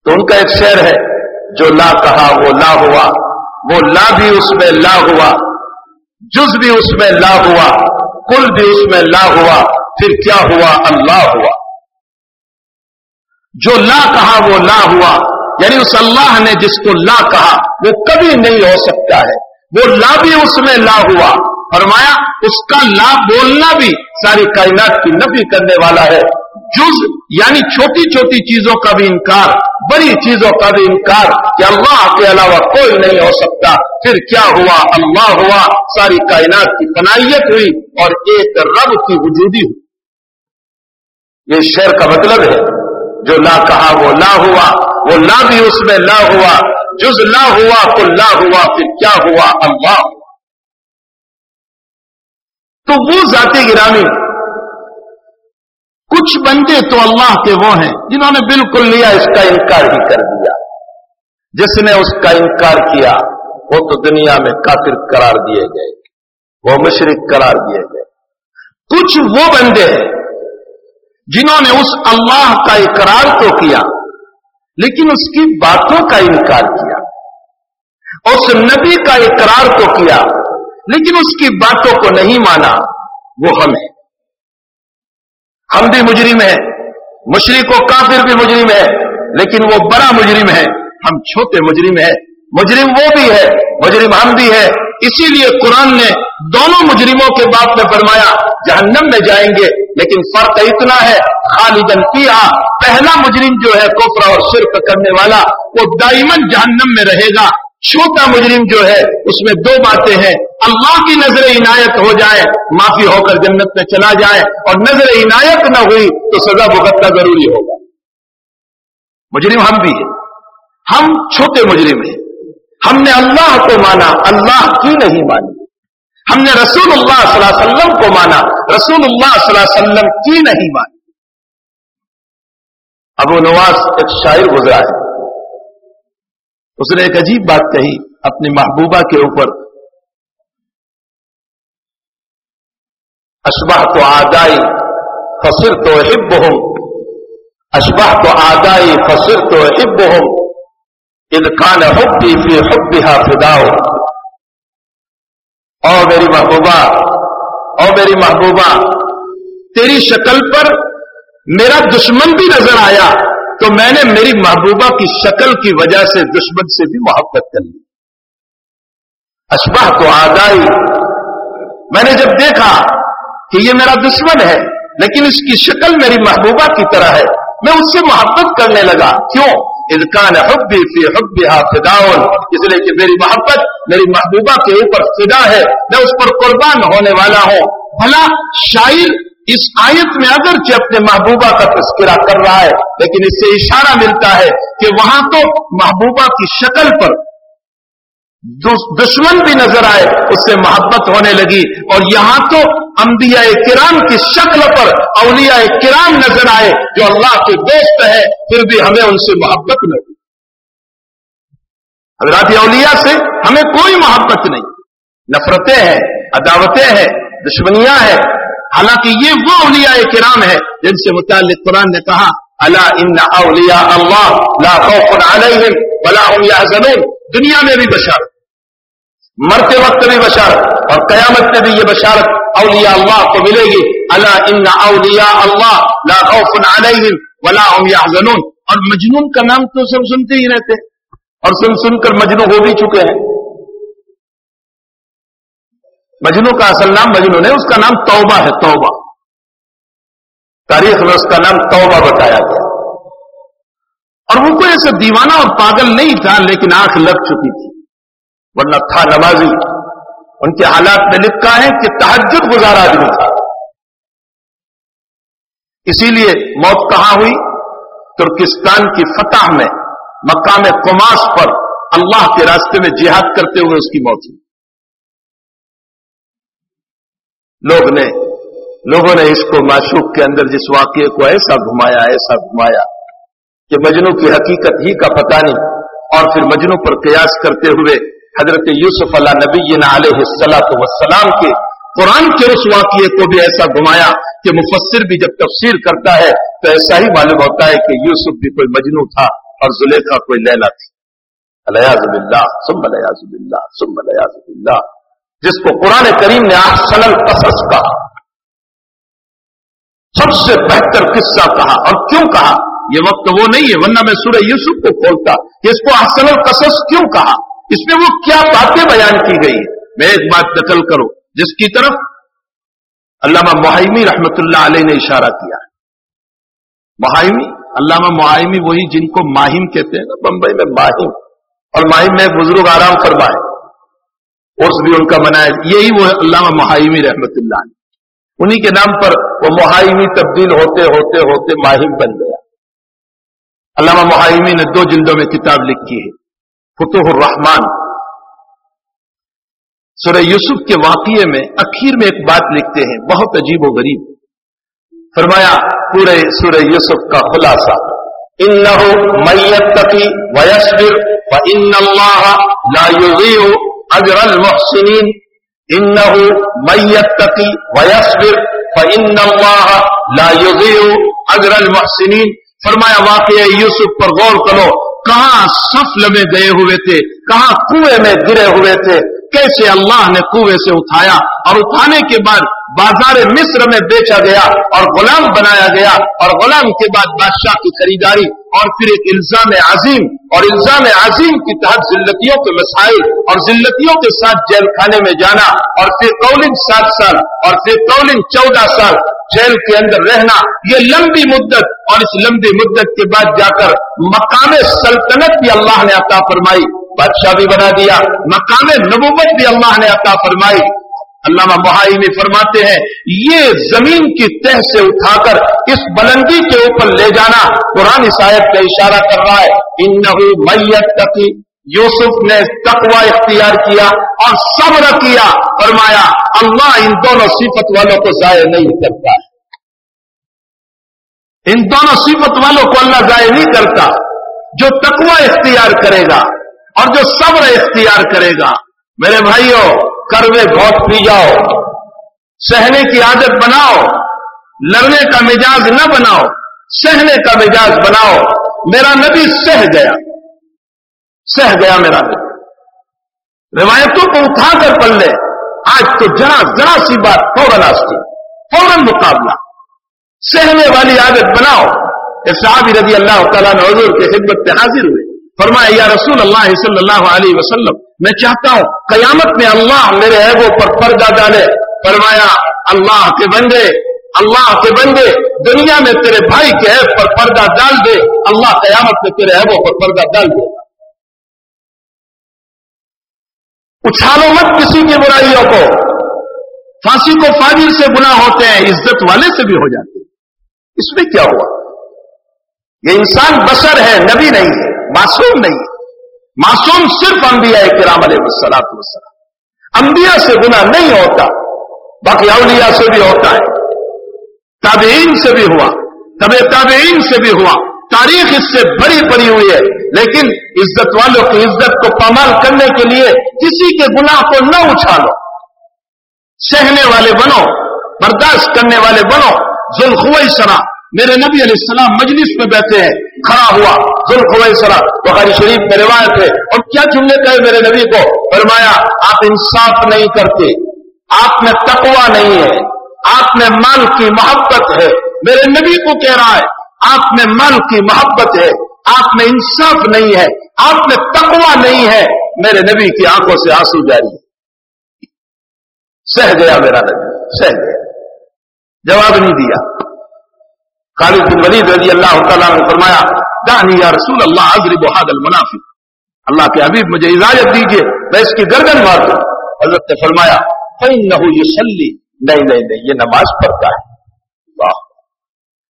تو ان کا ایک شعر ہے، جو لا کہا وہ لا ہوا، وہ لا بھی اس میں لا ہوا، جز بھی اس میں لا ہوا، کل بھی اس میں لا ہوا۔ پھر کیا ہوا؟ اللہ ہوا۔ جو لا کہا وہ لا ہوا۔ یعنی اس اللہ نے جس کو لا کہا، وہ کبھی نہیں ہو سکتا ہے۔ وہ لا بھی اس میں لا ہوا۔ فرمایا، اس کا لا بولنا بھی ساری کائنات کی نفی کرنے والا ہے۔ جز یعنی چھوٹی چھوٹی چیزوں کا بھی انکار، بڑی چیزوں کا بھی انکار کہ اللہ کے علاوہ کوئی نہیں ہو سکتا۔ پھر کیا ہوا؟ اللہ ہوا، ساری کائنات کی فنائیت ہوئی اور ایک رب کی وجودی ہوئی۔ یہ شعر کا مطلب ہے، جو لا کہا وہ لا ہوا، وہ لا بھی اس میں لا ہوا، جز لا ہوا تو لا ہوا، پھر کیا ہوا؟ اللہ ہوا۔ تو وہ ذاتی گرامی، کچھ بندے تو اللہ کے وہ ہیں، جنہوں نے بالکل لیا، اس کا انکار ہی کر دیا۔ جس نے اس کا انکار کیا وہ تو دنیا میں کافر قرار دیے گئے، وہ مشرق قرار دیے گئے۔ کچھ وہ بندے ہیں جنہوں نے اس اللہ کا اقرار تو کیا، لیکن اس کی باتوں کا انکار کیا، اس نبی کا اقرار تو کیا، لیکن اس کی باتوں کو نہیں مانا، وہ ہم ہیں۔ ہم بھی مجرم ہیں مشرق و کافر بھی مجرم ہے لیکن وہ بڑا مجرم ہے ہم چھوٹے مجرم ہیں۔ مجرم وہ بھی ہے، مجرم ہم بھی ہے اسی لیے قرآن نے دونوں مجرموں کے باپ میں فرمایا، جہنم میں جائیں گے، لیکن فرق اتنا ہے، خالدن پیا پہلا مجرم جو ہے کوفرا اور شرک کرنے والا، وہ دائمن جہنم میں رہے گا۔ چھوٹا مجرم جو ہے، اس میں دو باتیں ہیں۔ اللہ کی نظر عنایت ہو جائے، معافی ہو کر جنت میں چلا جائے، اور نظر عنایت نہ ہوئی تو سزا بھگتنا ضروری ہوگا۔ مجرم ہم بھی ہیں۔ ہم چھوٹے مجرم ہیں۔ ہم نے اللہ کو مانا، اللہ کی نہیں مانی ہم نے رسول اللہ صلی اللہ علیہ وسلم کو مانا رسول اللہ صلی اللہ علیہ وسلم کی نہیں مانی ابو نواز ایک شاعر گزرا ہے۔ اس نے ایک عجیب بات کہی اپنی محبوبہ کے اوپر۔ اشباہ تو آدائی فصر تو ہب ہوں اشباہ تو آدائی فصر تو ہب ہوں ادکان حبی فی حبیہ فداؤ او میری محبوبہ او میری محبوبہ، تیری شکل پر میرا دشمن بھی نظر آیا تو میں نے میری محبوبہ کی شکل کی وجہ سے دشمن سے بھی محبت کر لی۔ اشباہ تو آدائی میں نے جب دیکھا کہ یہ میرا دشمن ہے، لیکن اس کی شکل میری محبوبہ کی طرح ہے، میں اس سے محبت کرنے لگا۔ کیوں؟ ادکان حبی فی حبی فداون اس لیے کہ میری محبت، میری محبوبہ کے اوپر فدا ہے، میں اس پر قربان ہونے والا ہوں۔ بھلا شاعر اس آیت میں اگرچہ اپنے محبوبہ کا تذکرہ کر رہا ہے، لیکن اس سے اشارہ ملتا ہے کہ وہاں تو محبوبہ کی شکل پر دشمن بھی نظر آئے، اس سے محبت ہونے لگی۔ اور یہاں تو انبیاء کرام کی شکل پر اولیاء کرام نظر آئے جو اللہ کے دوست ہے، پھر بھی ہمیں ان سے محبت نہیں۔ حضرات اولیاء سے ہمیں کوئی محبت نہیں۔ نفرتیں ہیں، عداوتیں ہیں، دشمنیاں ہیں۔ حالانکہ یہ وہ اولیاء کرام ہے جن سے متعلق قرآن نے کہا اللہ ان اولیاء اللہ لا خوف علیہم ولا هم يحزنون دنیا میں بھی بشارت۔ مرتے وقت بھی بشارت اور قیامت میں بھی یہ بشارت اولیاء اللہ کو ملے گی۔ اللہ ان اولیاء اللہ لا خوف علیہم ولا هم يحزنون اور مجنون کا نام تو سب سنتے ہی رہتے اور سن سن کر مجنون ہو بھی چکے ہیں۔ مجنو کا اصل نام مجنو نہیں اس کا نام توبہ ہے، توبہ۔ تاریخ میں اس کا نام توبہ بتایا گیا۔ اور وہ کوئی ایسا دیوانہ اور پاگل نہیں تھا، لیکن آنکھ لگ چکی تھی۔ ورنہ تھا نمازی۔ ان کے حالات میں لکھا ہے کہ تحجد گزار آدمی تھا۔ اسی لیے موت کہاں ہوئی؟ ترکستان کی فتح میں، مقام کماس پر اللہ کے راستے میں جہاد کرتے ہوئے اس کی موت ہوئی۔ لوگ نے، لوگوں نے اس کو معشوق کے اندر جس واقعے کو ایسا گھمایا ایسا گھمایا کہ مجنو کی حقیقت ہی کا پتہ نہیں اور پھر مجنو پر قیاس کرتے ہوئے حضرت یوسف اللہ نبی علیہ السلاۃ وسلام کے قرآن کے اس واقعے کو بھی ایسا گھمایا کہ مفسر بھی جب تفسیر کرتا ہے تو ایسا ہی معلوم ہوتا ہے کہ یوسف بھی کوئی مجنو تھا اور زلیخا کوئی لیلا تھی۔ الیاز اللہ سم الیاز اللہ سم الیاز اللہ جس کو قرآن کریم نے آج القصص کہا۔ سب سے بہتر قصہ کہا۔ اور کیوں کہا؟ یہ وقت وہ نہیں ہے، ورنہ میں سورہ یوسف کو کھولتا اس کو احسن القصص کیوں کہا؟ اس میں وہ کیا باتیں بیان کی گئی میں ایک بات نقل کروں، جس کی طرف علامہ محیمی رحمت اللہ علیہ نے اشارہ کیا محیمی علامہ محیمی وہی جن کو ماہم کہتے ہیں نا، بمبئی میں ماہم اور ماہم میں بزرگ آرام فرمائے۔ اس بھی ان کا منایا یہی وہ علامہ محیمی رحمت اللہ علیہ۔ انہی کے نام پر وہ محیمی تبدیل ہوتے ہوتے ہوتے ماہم بن گیا۔ علامہ محیمی نے دو جلدوں میں کتاب لکھی ہے۔ فتح الرحمان سورہ یوسف کے واقعے میں اخیر میں ایک بات لکھتے ہیں، بہت عجیب و غریب۔ فرمایا، پورے سورہ یوسف کا خلاصہ ان لہو میت تقی ویسبر و ان اللہ لا یضیع اجر المحسنین۔ ان میت تقی ویسبر و ان اللہ لا یضیع اجر المحسنین۔ فرمایا، واقعہ یوسف پر غور کرو۔ کہاں سفل میں گئے ہوئے تھے، کہاں کنویں میں گرے ہوئے تھے، کیسے اللہ نے کنویں سے اٹھایا اور اٹھانے کے بعد بازار مصر میں بیچا گیا اور غلام بنایا گیا اور غلام کے بعد بادشاہ کی خریداری اور پھر ایک الزام عظیم اور الزام عظیم کی تحت ذلتیوں کے مسائل اور ذلتیوں کے ساتھ جیل خانے میں جانا اور پھر قولنگ سات سال اور پھر قولنگ چودہ سال جیل کے اندر رہنا، یہ لمبی مدت اور اس لمبی مدت کے بعد جا کر مقام سلطنت بھی اللہ نے عطا فرمائی، بادشاہ بھی بنا دیا، مقام نبوت بھی اللہ نے عطا فرمائی۔ علامہ محائی فرماتے ہیں، یہ زمین کی تہ سے اٹھا کر اس بلندی کے اوپر لے جانا قرآن شاید کا اشارہ کر رہا ہے۔ ان میت تقی، یوسف نے تقوی اختیار کیا اور صبر کیا، فرمایا، اللہ ان دونوں صفت والوں کو ضائع نہیں کرتا۔ ان دونوں صفت والوں کو اللہ ضائع نہیں کرتا، جو تقوی اختیار کرے گا اور جو صبر اختیار کرے گا۔ میرے بھائیوں کروے بہت پی جاؤ، سہنے کی عادت بناؤ، لڑنے کا مزاج نہ بناؤ، سہنے کا مزاج بناؤ، میرا نبی سہ گیا سہ گیا میرا نبی۔ روایتوں کو اٹھا کر پڑھ لے، آج تو ذرا ذرا سی بات فوراً آستی فوراً مقابلہ۔ سہنے والی عادت بناؤ۔ صحابی رضی اللہ تعالیٰ نے حضور کے خدمت میں حاضر ہوئے۔ فرمایا، یا رسول اللہ صلی اللہ علیہ وسلم، میں چاہتا ہوں، قیامت میں اللہ میرے عیبوں پر پردہ ڈالے. فرمایا، اللہ کے بندے، اللہ کے بندے، دنیا میں تیرے بھائی کے عیب پر پردہ ڈال دے، اللہ قیامت میں تیرے عیبوں پر پردہ ڈال دے اچھالو مت کسی کی برائیوں کو۔ پھانسی کو فاجر سے گنا ہوتے ہیں، عزت والے سے بھی ہو جاتے ہیں۔ اس میں کیا ہوا؟ یہ انسان بشر ہے، نبی نہیں ہے۔ معصوم نہیں معصوم صرف انبیاء کرام علیہ السلام وسلام انبیاء سے گنا نہیں ہوتا، باقی اولیاء سے بھی ہوتا ہے۔ تابعین سے بھی ہوا طب تابعین سے بھی ہوا۔ تاریخ اس سے بڑی پڑی ہوئی ہے، لیکن عزت والوں کی عزت کو پامال کرنے کے لیے کسی کے گناہ کو نہ اچھالو۔ سہنے والے بنو، برداشت کرنے والے بنو ذوالخوئی سرا میرے نبی علیہ السلام مجلس میں بیٹھے ہیں، کھڑا ہوا ذوالخوئی بخاری شریف میں روایت ہے۔ اور کیا جملے کہے میرے نبی کو؟ فرمایا، آپ انصاف نہیں کرتے، آپ میں تقوا نہیں ہے، آپ میں مال کی محبت ہے۔ میرے نبی کو کہہ رہا ہے، آپ میں مال کی محبت ہے، آپ میں انصاف نہیں ہے، آپ میں تقوا نہیں ہے۔ میرے نبی کی آنکھوں سے آنسو جاری سہ گیا میرا نبی، سہ گیا۔ جواب نہیں دیا۔ خالد بن ولید رضی اللہ تعالیٰ نے فرمایا دانی یا رسول اللہ اضرب هذا المنافق. اللہ کے حبیب مجھے اجازت دیجیے میں اس کی گردن مار دوں حضرت نے فرمایا، فَإِنَّهُ يُصَلِّي. نہیں نہیں نہیں، یہ نماز پڑھتا ہے۔ واہ،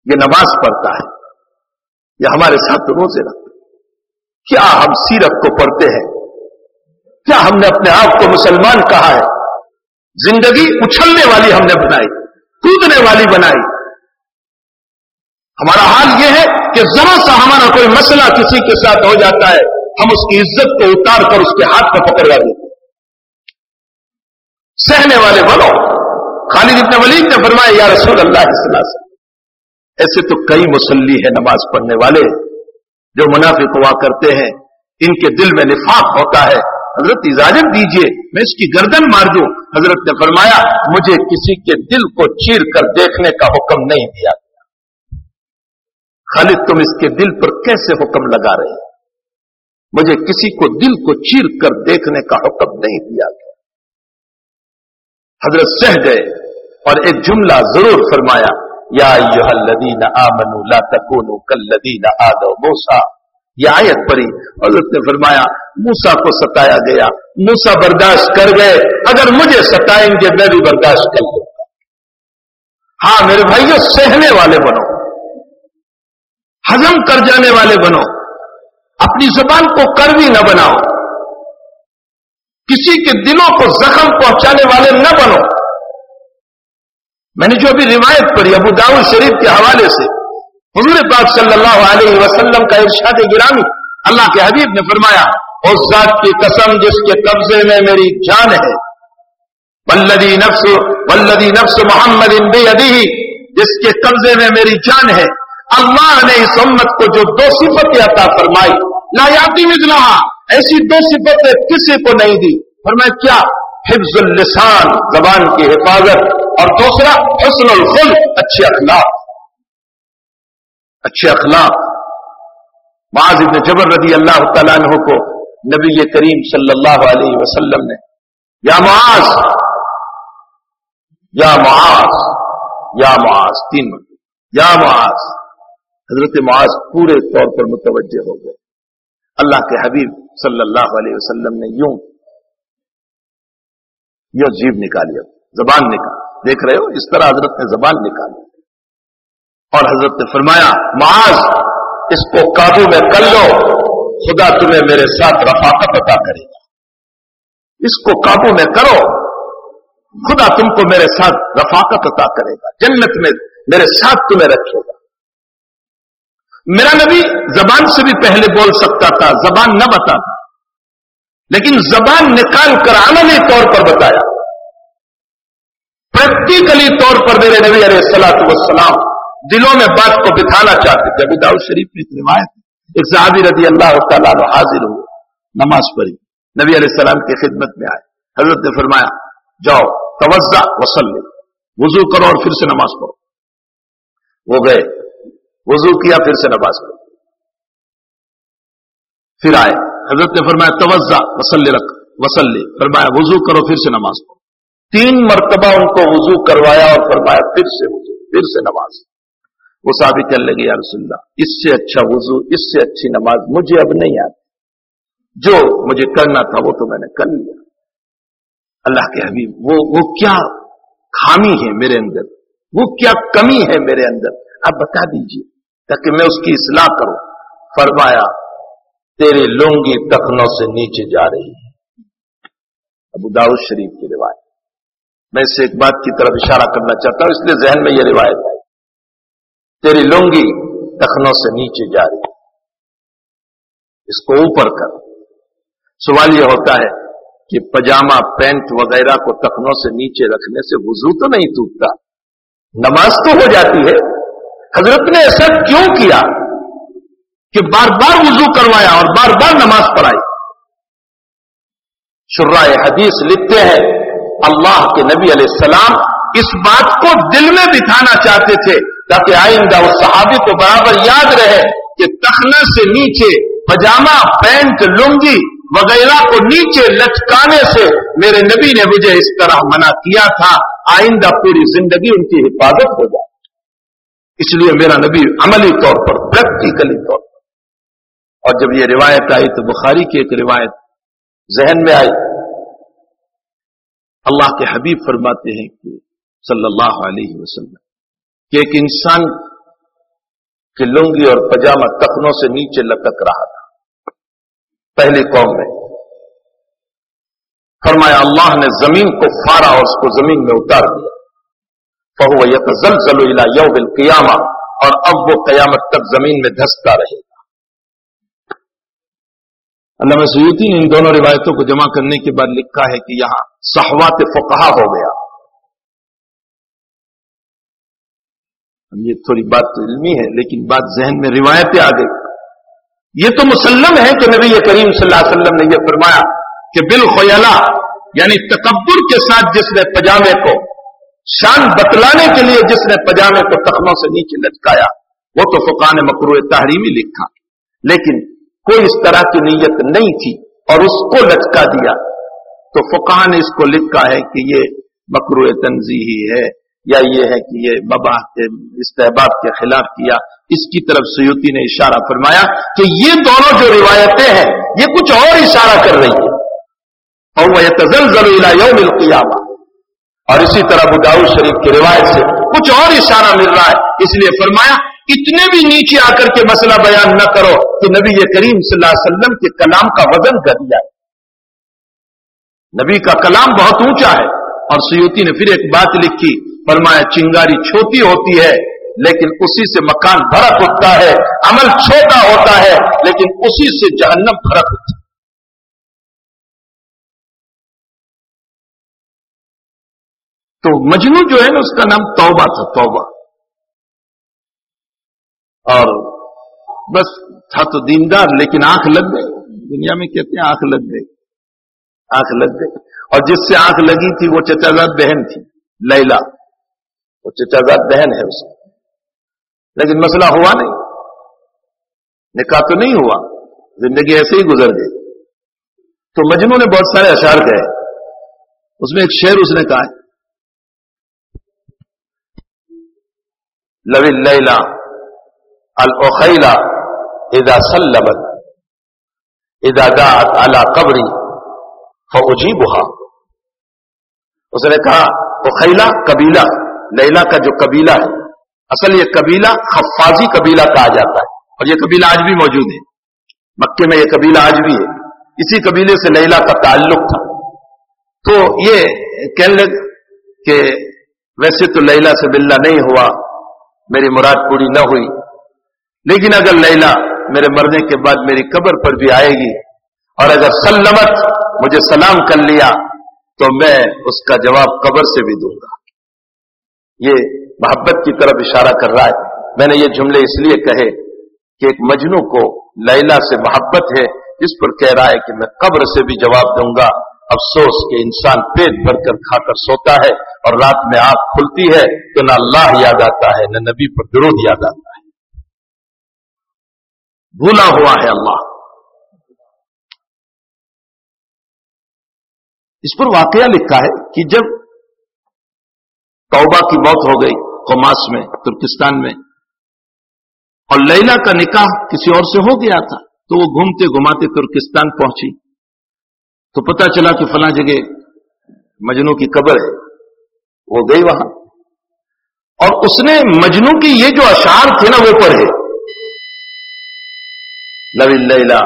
یہ نماز پڑھتا ہے۔ یہ ہمارے ساتھ روزے رکھتا کیا ہم سیرت کو پڑھتے ہیں؟ کیا ہم نے اپنے آپ کو مسلمان کہا ہے؟ زندگی اچھلنے والی ہم نے بنائی، کودنے والی بنائی۔ ہمارا حال یہ ہے کہ ذرا سا ہمارا کوئی مسئلہ کسی کے ساتھ ہو جاتا ہے، ہم اس کی عزت کو اتار کر اس کے ہاتھ میں پکڑوا دیتے سہنے والے بنو خالد ابن ولید نے فرمایا، یا رسول اللہ سے ایسے تو کئی مسلی ہیں نماز پڑھنے والے جو منافق ہوا کرتے ہیں، ان کے دل میں نفاق ہوتا ہے۔ حضرت اجازت دیجیے، میں اس کی گردن مار دوں۔ حضرت نے فرمایا، مجھے کسی کے دل کو چیر کر دیکھنے کا حکم نہیں دیا۔ خالد، تم اس کے دل پر کیسے حکم لگا رہے مجھے کسی کو دل کو چیر کر دیکھنے کا حکم نہیں دیا گیا۔ حضرت سہ گئے اور ایک جملہ ضرور فرمایا، یا الذین آمنوا لا تکونوا کالذین آدوا موسیٰ۔ یہ آیت پڑی حضرت نے فرمایا موسا کو ستایا گیا۔ موسا برداشت کر گئے۔ اگر مجھے ستائیں گے، میں بھی برداشت کر لوں گا۔ ہاں میرے بھائیو، سہنے والے بنو۔ ہزم کر جانے والے بنو۔ اپنی زبان کو کروی نہ بناؤ۔ کسی کے دلوں کو زخم پہنچانے والے نہ بنو۔ میں نے جو ابھی روایت پڑھی ابو داؤد شریف کے حوالے سے، حضور پاک صلی اللہ علیہ وسلم کا ارشاد گرامی اللہ کے حبیب نے فرمایا اس ذات کی قسم جس کے قبضے میں میری جان ہے ولدی نفس ولدی نفس محمد جس کے قبضے میں میری جان ہے اللہ نے اس امت کو جو دو صفتیں عطا فرمائی، لا مثلا ایسی دو صفتیں کسی کو نہیں دی۔ فرمایا، کیا؟ حفظ اللسان، زبان کی حفاظت۔ اور دوسرا، حسن الخل اچھے اخلاق۔ اچھے اخلاق۔ معاذ ابن جبر رضی اللہ تعالیٰ عنہ کو نبی کریم صلی اللہ علیہ وسلم نے، یا معاذ! یا معاذ! یا معاذ! تین منٹ یا معاذ! حضرت معاذ پورے طور پر متوجہ ہو گئے۔ اللہ کے حبیب صلی اللہ علیہ وسلم نے یوں یہ جیب نکالی، زبان نکال دیکھ رہے ہو؟ اس طرح حضرت نے زبان نکالی۔ اور حضرت نے فرمایا، معاذ، اس کو قابو میں کر لو، خدا تمہیں میرے ساتھ رفاقت عطا کرے گا۔ اس کو قابو میں کرو، خدا تم کو میرے ساتھ رفاقت عطا کرے گا۔ جنت میں میرے ساتھ تمہیں رکھے گا۔ میرا نبی زبان سے بھی پہلے بول سکتا تھا، زبان نہ بتاتا۔ لیکن زبان نکال کر عملی طور پر بتایا۔ پریکٹیکلی طور پر میرے نبی علیہ السلاۃ والسلام دلوں میں بات کو بتانا چاہتے تھے۔ ابھی داؤد شریف کی روایت ایک صحابی رضی اللہ تعالیٰ حاضر ہوئے، نماز پڑھی، نبی علیہ السلام کی خدمت میں آئے۔ حضرت نے فرمایا، جاؤ توجہ وسلم وضو کرو اور پھر سے نماز پڑھو۔ وہ گئے۔ وضو کیا، پھر سے نماز پڑھ پھر آئے۔ حضرت نے فرمایا توجہ وسلی رکھ وسلی فرمایا، وضو کرو، پھر سے نماز پڑھو۔ تین مرتبہ ان کو وضو کروایا اور فرمایا، پھر سے وضو، پھر سے نماز۔ وہ ثابت چل لگی یا رسول اللہ، اس سے اچھا وضو، اس سے اچھی نماز مجھے اب نہیں آتی۔ جو مجھے کرنا تھا، وہ تو میں نے کر لیا۔ اللہ کے حبیب، وہ وہ کیا خامی ہے میرے اندر؟ وہ کیا کمی ہے میرے اندر؟ آپ بتا دیجیے۔ تاکہ میں اس کی اصلاح کروں۔ فرمایا، تیرے لونگی تخنوں سے نیچے جا رہی ہے ابو داؤد شریف کی روایت۔ میں اس سے ایک بات کی طرف اشارہ کرنا چاہتا ہوں، اس لیے ذہن میں یہ روایت ہے۔ تیری لونگی تخنوں سے نیچے جا رہی ہے اس کو اوپر کر۔ سوال یہ ہوتا ہے کہ پجامہ، پینٹ وغیرہ کو تخنوں سے نیچے رکھنے سے وضو تو نہیں ٹوٹتا، نماز تو ہو جاتی ہے۔ حضرت نے ایسا کیوں کیا کہ بار بار وضو کروایا اور بار بار نماز پڑھائی؟ شرائے حدیث لکھتے ہیں، اللہ کے نبی علیہ السلام اس بات کو دل میں بٹھانا چاہتے تھے تاکہ آئندہ اس صحابی کو برابر یاد رہے کہ تخنا سے نیچے، پجامہ، پینٹ، لنگی وغیرہ کو نیچے لٹکانے سے میرے نبی نے مجھے اس طرح منع کیا تھا، آئندہ پوری زندگی ان کی حفاظت ہو جائے۔ اس لیے میرا نبی عملی طور پر پریکٹیکلی طور پر۔ اور جب یہ روایت آئی تو بخاری کی ایک روایت ذہن میں آئی۔ اللہ کے حبیب فرماتے ہیں کہ صلی اللہ علیہ وسلم، کہ ایک انسان کی لنگی اور پجامہ تخنوں سے نیچے لٹک رہا تھا۔ پہلی قوم میں۔ فرمایا، اللہ نے زمین کو فارا اور اس کو زمین میں اتار دیا۔ فہو یک زل زلو یو بل قیامہ اور اب وہ قیامت تک زمین میں دھستا رہے گا۔ علامہ سیوتی نے ان دونوں روایتوں کو جمع کرنے کے بعد لکھا ہے کہ یہاں صحوات فقہا ہو گیا۔ یہ تھوڑی بات تو علمی ہے، لیکن بات ذہن میں روایتیں آ گئی یہ تو مسلم ہے کہ نبی کریم صلی اللہ علیہ وسلم نے یہ فرمایا کہ بالخلا یعنی تکبر کے ساتھ جس نے پجامے کو شان بتلانے کے لیے جس نے پجامے کو تخموں سے نیچے لٹکایا، وہ تو فقان مکرو تحریمی لکھا لیکن کوئی اس طرح کی نیت نہیں تھی اور اس کو لٹکا دیا۔ تو فقہ نے اس کو لکھا ہے کہ یہ مکرو تنظیحی ہے یا یہ ہے کہ یہ ببا کے استحباب کے خلاف کیا۔ اس کی طرف سیوتی نے اشارہ فرمایا کہ یہ دونوں جو روایتیں ہیں، یہ کچھ اور اشارہ کر رہی ہے اور وہ تزل ضرور یوم القیامہ اور اسی طرح بداؤ شریف کی روایت سے کچھ اور اشارہ مل رہا ہے۔ اس لیے فرمایا، اتنے بھی نیچے آ کر کے مسئلہ بیان نہ کرو کہ نبی کریم صلی اللہ علیہ وسلم کے کلام کا وزن کر دیا نبی کا کلام بہت اونچا ہے۔ اور سیوتی نے پھر ایک بات لکھی، فرمایا، چنگاری چھوٹی ہوتی ہے، لیکن اسی سے مکان بھرک اٹھتا ہے، عمل چھوٹا ہوتا ہے، لیکن اسی سے جہنم بھرک اٹھتا ہے۔ تو مجنو جو ہے نا، اس کا نام توبہ تھا، توبہ۔ اور بس تھا تو دیندار، لیکن آنکھ لگ گئی۔ دنیا میں کہتے ہیں آنکھ لگ گئی۔ آنکھ لگ گئی۔ اور جس سے آنکھ لگی تھی، وہ چچازاد بہن تھی، لیلا۔ وہ چچازاد بہن ہے اس لیکن مسئلہ ہوا نہیں۔ نکاح تو نہیں ہوا۔ زندگی ایسے ہی گزر گئی۔ تو مجنو نے بہت سارے اشار کہے۔ اس میں ایک شعر اس نے کہا ہے لوی لیلا الخیلا ادا سلمت ادا دات الا قبری فوجی بہا اس نے کہا وہ خیلا قبیلہ لیلا کا جو قبیلہ ہے، اصل یہ قبیلہ خفاظی قبیلہ کہا جاتا ہے، اور یہ قبیلہ آج بھی موجود ہے۔ مکے میں یہ قبیلہ آج بھی ہے۔ اسی قبیلے سے لیلا کا تعلق تھا۔ تو یہ کہنے لگ کہ ویسے تو لیلا سے بلّہ نہیں ہوا۔ میری مراد پوری نہ ہوئی۔ لیکن اگر لیلا میرے مرنے کے بعد میری قبر پر بھی آئے گی اور اگر سلمت مجھے سلام کر لیا، تو میں اس کا جواب قبر سے بھی دوں گا۔ یہ محبت کی طرف اشارہ کر رہا ہے۔ میں نے یہ جملے اس لیے کہے کہ ایک مجنو کو لیلا سے محبت ہے، جس پر کہہ رہا ہے کہ میں قبر سے بھی جواب دوں گا۔ افسوس کہ انسان پیٹ بھر کر کھا کر سوتا ہے اور رات میں آنکھ کھلتی ہے تو نہ اللہ یاد آتا ہے، نہ نبی پر درود یاد آتا ہے۔ بھولا ہوا ہے اللہ۔ اس پر واقعہ لکھا ہے کہ جب توبہ کی موت ہو گئی کوماس میں، ترکستان میں، اور لیلا کا نکاح کسی اور سے ہو گیا تھا، تو وہ گھومتے گھماتے ترکستان پہنچی۔ تو پتا چلا کہ فلاں جگہ مجنو کی قبر ہے، وہ گئی وہاں۔ اور اس نے مجنو کی یہ جو اشعار تھے نا، وہ پڑھے۔ لوی لیلا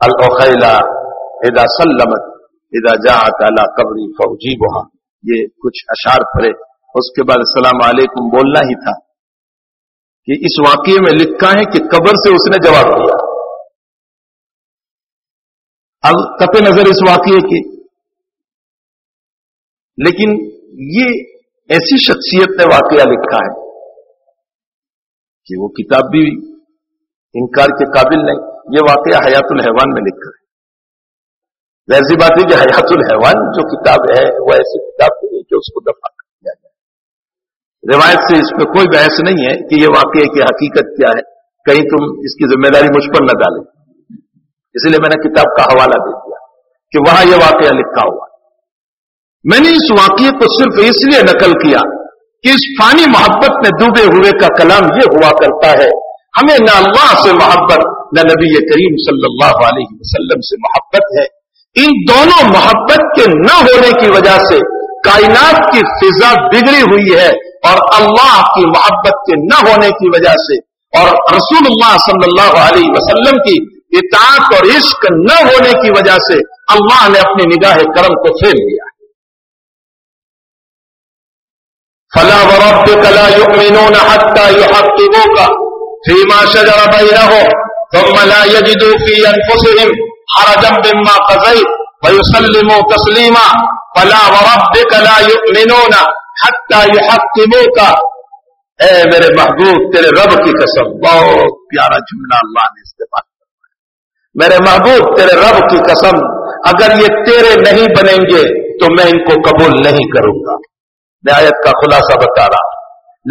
الخلا ادا سلمت ادا جا تعالی قبری فوجی وہاں یہ کچھ اشار پڑے اس کے بعد السلام علیکم بولنا ہی تھا کہ اس واقعے میں لکھا ہے کہ قبر سے اس نے جواب دیا۔ اب قطع نظر اس واقعے کی لیکن یہ ایسی شخصیت نے واقعہ لکھا ہے کہ وہ کتاب بھی انکار کے قابل نہیں، یہ واقعہ حیات الحوان میں لکھا ہے۔ ویسی بات ہے کہ حیات الحوان جو کتاب ہے، وہ ایسی کتاب نہیں کہ اس کو دفاع کر دیا جائے۔ روایت سے اس پہ کوئی بحث نہیں ہے کہ یہ واقعہ کی حقیقت کیا ہے۔ کہیں تم اس کی ذمہ داری مجھ پر نہ ڈالیں۔ اسی لیے میں نے کتاب کا حوالہ دے دیا کہ وہاں یہ واقعہ لکھا ہوا میں نے اس واقعے کو صرف اس لیے نقل کیا کہ اس فانی محبت میں ڈوبے ہوئے کا کلام یہ ہوا کرتا ہے، ہمیں نہ اللہ سے محبت، نہ نبی کریم صلی اللہ علیہ وسلم سے محبت ہے۔ ان دونوں محبت کے نہ ہونے کی وجہ سے کائنات کی فضا بگڑی ہوئی ہے اور اللہ کی محبت کے نہ ہونے کی وجہ سے اور رسول اللہ صلی اللہ علیہ وسلم کی اطاعت اور عشق نہ ہونے کی وجہ سے اللہ نے اپنی نگاہ کرم کو پھیل دیا فلا وربك لا يؤمنون حتى يحققوك فيما شجر بينهم ثم لا يجدوا في انفسهم حرجا مما قضيت ويسلموا تسليما فلا وربك لا يؤمنون حتى يحققوك۔ اے میرے محبوب، تیرے رب کی قسم، بہت پیارا جملہ اللہ نے استعمال میرے محبوب، تیرے رب کی قسم، اگر یہ تیرے نہیں بنیں گے تو میں ان کو قبول نہیں کروں گا۔ آیت کا خلاصہ بتا رہا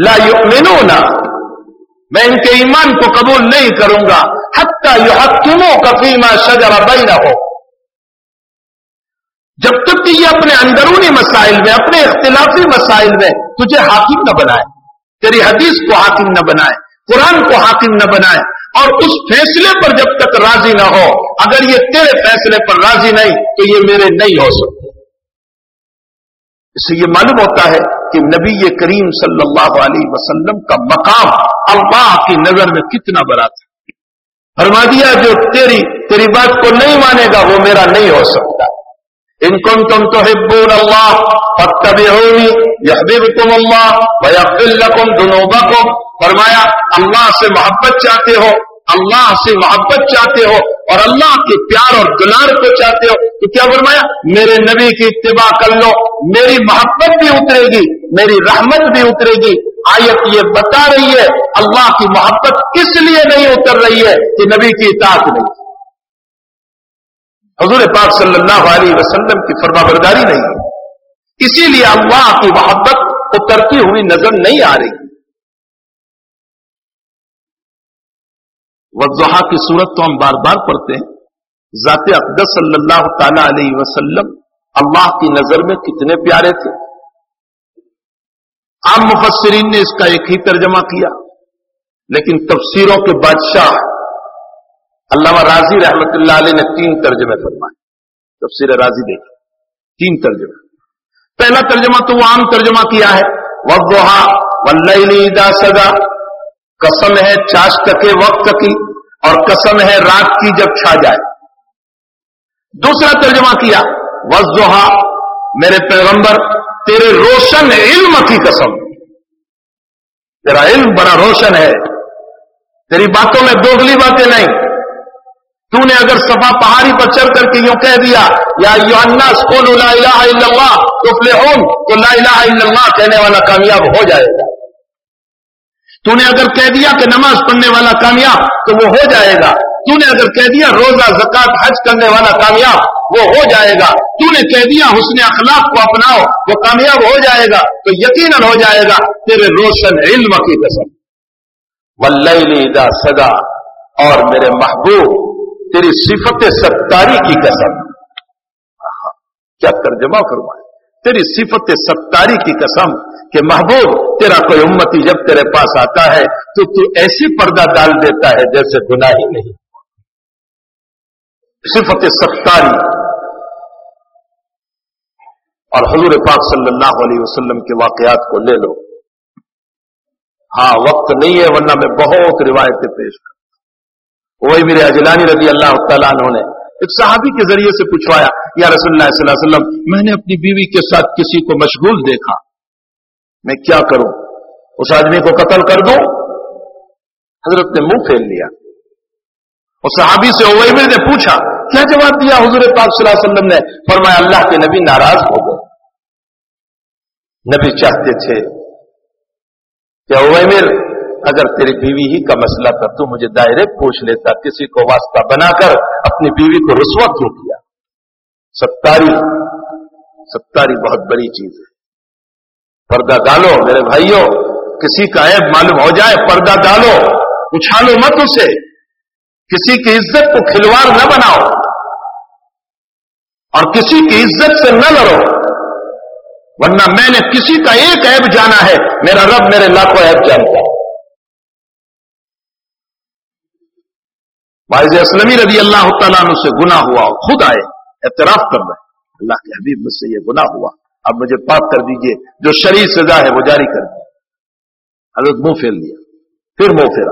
لا یؤمنون، میں ان کے ایمان کو قبول نہیں کروں گا۔ حتی یحکمو کفیما شجر بینہو جب تک کہ یہ اپنے اندرونی مسائل میں، اپنے اختلافی مسائل میں تجھے حاکم نہ بنائے، تیری حدیث کو حاکم نہ بنائے، قرآن کو حاکم نہ بنائے اور اس فیصلے پر جب تک راضی نہ ہو، اگر یہ تیرے فیصلے پر راضی نہیں، تو یہ میرے نہیں ہو سکتے۔ اس سے یہ معلوم ہوتا ہے کہ نبی کریم صلی اللہ علیہ وسلم کا مقام اللہ کی نظر میں کتنا بڑا تھا۔ فرما دیا، جو تیری تیری بات کو نہیں مانے گا، وہ میرا نہیں ہو سکتا۔ ان کن تم تو حبول اللہ پتبی ہونی یہ تم اللہ دنوں فرمایا، اللہ سے محبت چاہتے ہو، اللہ سے محبت چاہتے ہو اور اللہ کے پیار اور دلار کو چاہتے ہو۔ تو کیا فرمایا؟ میرے نبی کی اتباع کر لو، میری محبت بھی اترے گی، میری رحمت بھی اترے گی۔ آیت یہ بتا رہی ہے، اللہ کی محبت اس لیے نہیں اتر رہی ہے کہ نبی کی اطاعت نہیں۔ حضور پاک صلی اللہ علیہ وسلم کی فرما برداری نہیں۔ ہے اسی لیے اللہ کی محبت اترتی ہوئی نظر نہیں آ رہی۔ وضحا کی صورت تو ہم بار بار پڑھتے ہیں۔ ذات اقدس صلی اللہ تعالی علیہ وسلم اللہ کی نظر میں کتنے پیارے تھے۔ عام مفسرین نے اس کا ایک ہی ترجمہ کیا، لیکن تفسیروں کے بادشاہ علامہ راضی رحمت اللہ علیہ نے تین ترجمے فرمائے۔ تفسیر راضی دیکھے تین ترجمے۔ پہلا ترجمہ تو وہ عام ترجمہ کیا ہے۔ وضحا دا سدا قسم ہے چاش کے وقت کی۔ اور قسم ہے رات کی جب چھا جائے۔ دوسرا ترجمہ کیا وضحا میرے پیغمبر، تیرے روشن علم کی قسم۔ تیرا علم بڑا روشن ہے۔ تیری باتوں میں دوگلی باتیں نہیں۔ تو نے اگر صفا پہاڑی پر چڑھ کر کے یوں کہہ دیا، یا یو اسکول لا الہ الا اللہ تو تو لا الہ الا اللہ کہنے والا کامیاب ہو جائے گا۔ تو نے اگر کہہ دیا کہ نماز پڑھنے والا کامیاب، تو وہ ہو جائے گا۔ تو نے اگر کہہ دیا روزہ، زکات، حج کرنے والا کامیاب، وہ ہو جائے گا۔ تو نے کہہ دیا حسن اخلاق کو اپناؤ، وہ کامیاب ہو جائے گا، تو یقیناً ہو جائے گا۔ تیرے روشن علم کی قسم۔ دا سدا اور میرے محبوب، تیری صفت ستاری کی قسم۔ کیا ترجمہ فرمائے تیری صفت ستاری کی قسم کہ محبوب، تیرا کوئی امتی جب تیرے پاس آتا ہے تو تو ایسی پردہ ڈال دیتا ہے جیسے گناہ ہی نہیں۔ صفت ستاری۔ اور حضور پاک صلی اللہ علیہ وسلم کے واقعات کو لے لو۔ ہاں وقت نہیں ہے ورنہ میں بہت روایتیں پیش کرتا وہی میرے اجلانی رضی اللہ تعالیٰ عنہ نے ایک صحابی کے ذریعے سے پوچھوایا، یا رسول اللہ صلی اللہ علیہ وسلم، میں نے اپنی بیوی کے ساتھ کسی کو مشغول دیکھا۔ میں کیا کروں؟ اس آدمی کو قتل کر دوں؟ حضرت نے منہ پھیل لیا۔ اور صحابی سے اویمر نے پوچھا، کیا جواب دیا حضور پاک صلی اللہ علیہ وسلم نے؟ فرمایا، اللہ کے نبی ناراض ہو گئے۔ نبی چاہتے تھے کہ اویمر اگر تیری بیوی ہی کا مسئلہ تھا تو مجھے ڈائریکٹ پوچھ لیتا، کسی کو واسطہ بنا کر اپنی بیوی کو رسوا کیوں کیا؟ ستاری ستاری بہت بڑی چیز ہے۔ پردہ ڈالو میرے بھائیوں، کسی کا عیب معلوم ہو جائے، پردہ ڈالو، اچھالو مت اسے۔ کسی کی عزت کو کھلواڑ نہ بناؤ۔ اور کسی کی عزت سے نہ لڑو۔ ورنہ میں نے کسی کا ایک عیب جانا ہے، میرا رب میرے لاکھوں عیب جانتا ہے باعث اسلمی رضی اللہ تعالیٰ عنہ سے گنا ہوا خود آئے۔ اعتراف کر رہے اللہ کے حبیب مجھ سے یہ گنا ہوا۔ اب مجھے پاک کر دیجیے۔ جو شریع سزا ہے وہ جاری کر دی حضرت منہ پھیر لیا۔ پھر منہ پھیرا۔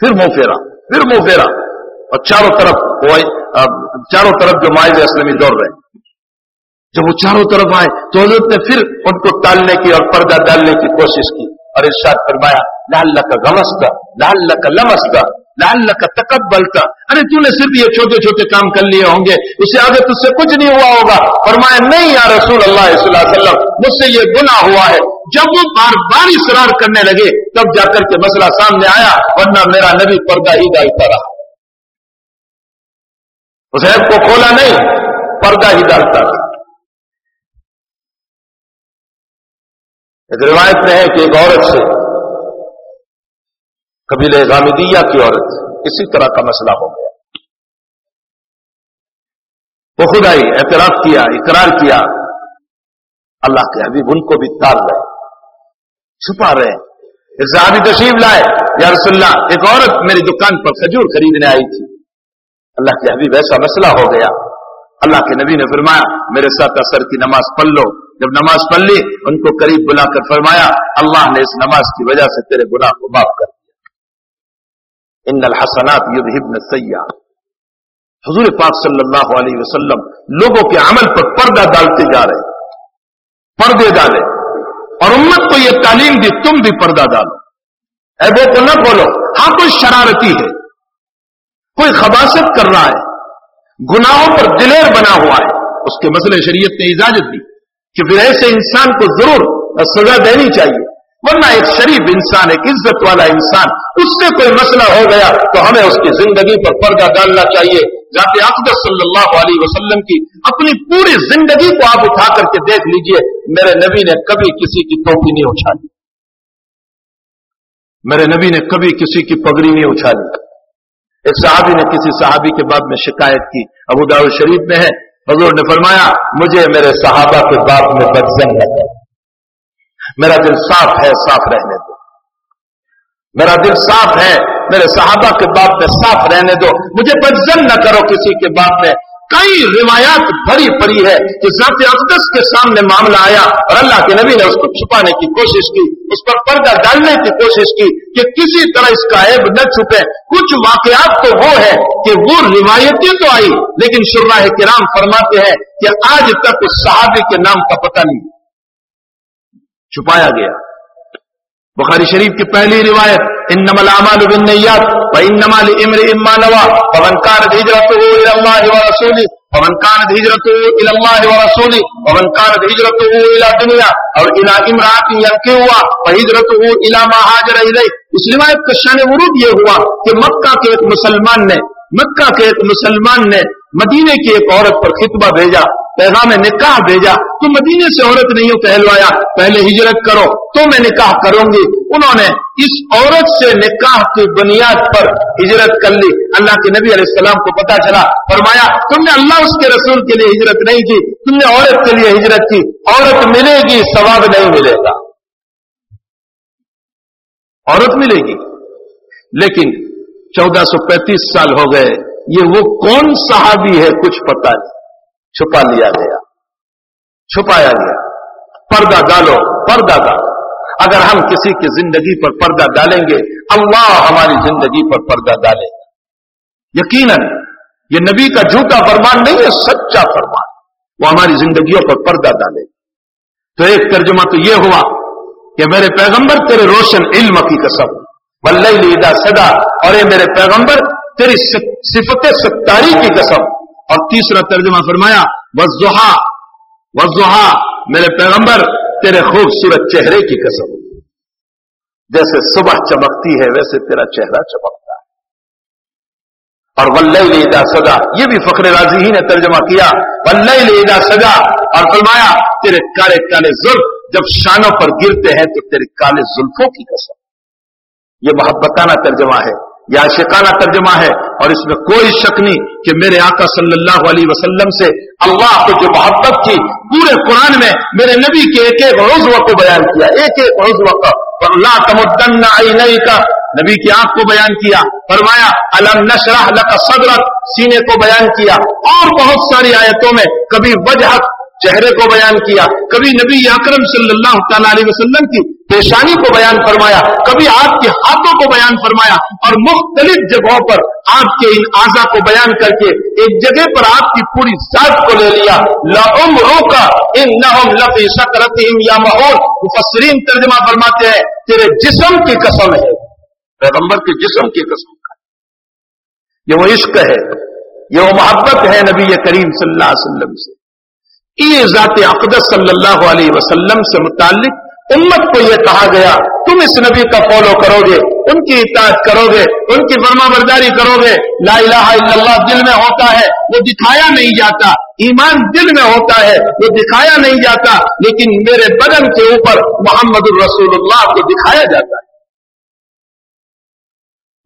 پھر منہ پھیرا۔ پھر منہ پھیرا۔ اور چاروں طرف چاروں طرف جو مائز اسلمی دوڑ رہے جب وہ چاروں طرف آئے تو حضرت نے پھر ان کو ٹالنے کی اور پردہ ڈالنے کی کوشش کی اور ارشاد فرمایا لال کا گمس کا لال کا لمس کا لال کا تکبل کا ارے تو نے صرف یہ چھوٹے چھوٹے کام کر لیے ہوں گے۔ اسے آگے تجھ سے کچھ نہیں ہوا ہوگا۔ فرمایا، نہیں یا رسول اللہ صلی اللہ علیہ وسلم، مجھ سے یہ گناہ ہوا ہے۔ جب وہ بار بار اصرار کرنے لگے، تب جا کر کے مسئلہ سامنے آیا، ورنہ میرا نبی پردہ ہی ڈالتا رہا۔ حسین کو کھولا نہیں، پردہ ہی ڈالتا رہا۔ ایک روایت میں ہے کہ ایک عورت سے قبیل غامدیہ کی عورت، اسی طرح کا مسئلہ ہو گیا۔ وہ خود آئی، اعتراف کیا، اقرار کیا۔ اللہ کے حبیب ان کو بھی تال رہے چھپا رہے۔ صحابی تشریف لائے۔ یا رسول اللہ، ایک عورت میری دکان پر کھجور خریدنے آئی تھی۔ اللہ کے حبیب ایسا مسئلہ ہو گیا۔ اللہ کے نبی نے فرمایا، میرے ساتھ اثر کی نماز پڑھ لو۔ جب نماز پڑھ لی، ان کو قریب بلا کر فرمایا، اللہ نے اس نماز کی وجہ سے تیرے گناہ کو معاف کر دیا۔ ان الحسنات یذهبن السیئات۔ حضور پاک صلی اللہ علیہ وسلم لوگوں کے عمل پر پردہ ڈالتے جا رہے پردے ڈالے۔ اور امت کو یہ تعلیم دی، تم بھی پردہ ڈالو۔ ایبوں کو نہ بولو ہاں کوئی شرارتی ہے، کوئی خباست کر رہا ہے، گناہوں پر دلیر بنا ہوا ہے۔ اس کے مسئلے شریعت نے اجازت دی کہ پھر ایسے انسان کو ضرور سزا دینی چاہیے۔ ورنہ ایک شریف انسان، ایک عزت والا انسان، اس سے کوئی مسئلہ ہو گیا تو ہمیں اس کی زندگی پر پردہ ڈالنا چاہیے۔ ذات اقدس صلی اللہ علیہ وسلم کی اپنی پوری زندگی کو آپ اٹھا کر کے دیکھ لیجیے، میرے نبی نے کبھی کسی کی ٹوپی نہیں اچھالی۔ میرے نبی نے کبھی کسی کی پگڑی نہیں اچھالی۔ ایک صحابی نے کسی صحابی کے بعد میں شکایت کی، ابو داؤ شریف میں ہے۔ حضور نے فرمایا، مجھے میرے صحابہ کے بات میں بدزن نہ کر میرا دل صاف ہے، صاف رہنے دو۔ میرا دل صاف ہے، میرے صحابہ کے بات میں صاف رہنے دو۔ مجھے بدزن نہ کرو کسی کے بات میں۔ کئی روایات بھری پڑی ہے کہ ذات اقدس کے سامنے معاملہ آیا اور اللہ کے نبی نے اس کو چھپانے کی کوشش کی، اس پر پردہ ڈالنے کی کوشش کی کہ کسی طرح اس کا عیب نہ چھپے۔ کچھ واقعات تو وہ ہے کہ وہ روایتیں تو آئی، لیکن شراہ کرام فرماتے ہیں کہ آج تک اس صحابی کے نام کا پتہ نہیں۔ چھپایا گیا۔ بخاری شریف کی پہلی روایت ان نمل امال بالنیات و ان نمال امر اما نوا پون کان ہجرت الى الله ورسوله پون کان ہجرت الى الله ورسوله پون کان ہجرت الى دنیا اور الى امرات ينكوا فهجرته الى ما هاجر اليه اس روایت کا شان ورود یہ ہوا کہ مکہ کے ایک مسلمان نے مکہ کے ایک مسلمان نے مدینے کی ایک عورت پر خطبہ بھیجا، پیغام نکاح بھیجا۔ تو مدینے سے عورت نہیں پہلوایا پہلے ہجرت کرو، تو میں نکاح کروں گی۔ انہوں نے اس عورت سے نکاح کی بنیاد پر ہجرت کر لی۔ اللہ کے نبی علیہ السلام کو پتا چلا، فرمایا، تم نے اللہ اس کے رسول کے لیے ہجرت نہیں کی، تم نے عورت کے لیے ہجرت کی۔ عورت ملے گی، ثواب نہیں ملے گا۔ عورت ملے گی۔ لیکن چودہ سو پینتیس سال ہو گئے، یہ وہ کون صحابی ہے کچھ پتا نہیں۔ چھپا لیا گیا۔ چھپایا گیا۔ پردہ ڈالو پردہ ڈالو۔ اگر ہم کسی کی زندگی پر پردہ ڈالیں گے، اللہ ہماری زندگی پر پردہ ڈالے گا۔ یقیناً، یہ نبی کا جھوٹا فرمان نہیں ہے، سچا فرمان۔ وہ ہماری زندگیوں پر پردہ ڈالے گا۔ تو ایک ترجمہ تو یہ ہوا کہ میرے پیغمبر تیرے روشن علم کی قسم۔ لیدا صدا اور اے میرے پیغمبر، تیری صفت ستاری کی قسم۔ اور تیسرا ترجمہ فرمایا وضحا وضحا میرے پیغمبر، تیرے خوبصورت چہرے کی قسم۔ جیسے صبح چمکتی ہے، ویسے تیرا چہرہ چمکتا ہے۔ اور لیدا سدا یہ بھی فخر راضی ہی نے ترجمہ کیا۔ لیدا سدا اور فرمایا، تیرے کالے کالے زلف جب شانوں پر گرتے ہیں تو تیرے کالے زلفوں کی قسم۔ یہ محبتانہ ترجمہ ہے یا شکانہ ترجمہ ہے اور اس میں کوئی شک نہیں کہ میرے آقا صلی اللہ علیہ وسلم سے اللہ کو جو محبت تھی، پورے قرآن میں میرے نبی کے ایک ایک عضو کو بیان کیا، ایک ایک عضو کا۔ اللہ تمدن نئی کا نبی کی آنکھ کو بیان کیا، فرمایا الم نشرح لک صدرت سینے کو بیان کیا۔ اور بہت ساری آیتوں میں کبھی وجہ چہرے کو بیان کیا۔ کبھی نبی اکرم صلی اللہ تعالی علیہ وسلم کی پیشانی کو بیان فرمایا، کبھی آپ کے ہاتھوں کو بیان فرمایا اور مختلف جگہوں پر آپ کے ان اعضا کو بیان کر کے ایک جگہ پر آپ کی پوری ذات کو لے لیا۔ لم روکا ان لفی سکرتیم یا ماحول مفسرین ترجمہ فرماتے ہیں، تیرے جسم کی قسم ہے۔ پیغمبر کے جسم کی قسم کا۔ یہ وہ عشق ہے، یہ وہ محبت ہے نبی کریم صلی اللہ علیہ وسلم سے۔ یہ ذات اقدس صلی اللہ علیہ وسلم سے متعلق امت کو یہ کہا گیا، تم اس نبی کا فالو کرو گے ان کی اطاعت کرو گے ان کی فرما برداری کرو گے لا الہ الا اللہ دل میں ہوتا ہے، وہ دکھایا نہیں جاتا۔ ایمان دل میں ہوتا ہے، وہ دکھایا نہیں جاتا۔ لیکن میرے بدن کے اوپر محمد الرسول اللہ کو دکھایا جاتا ہے۔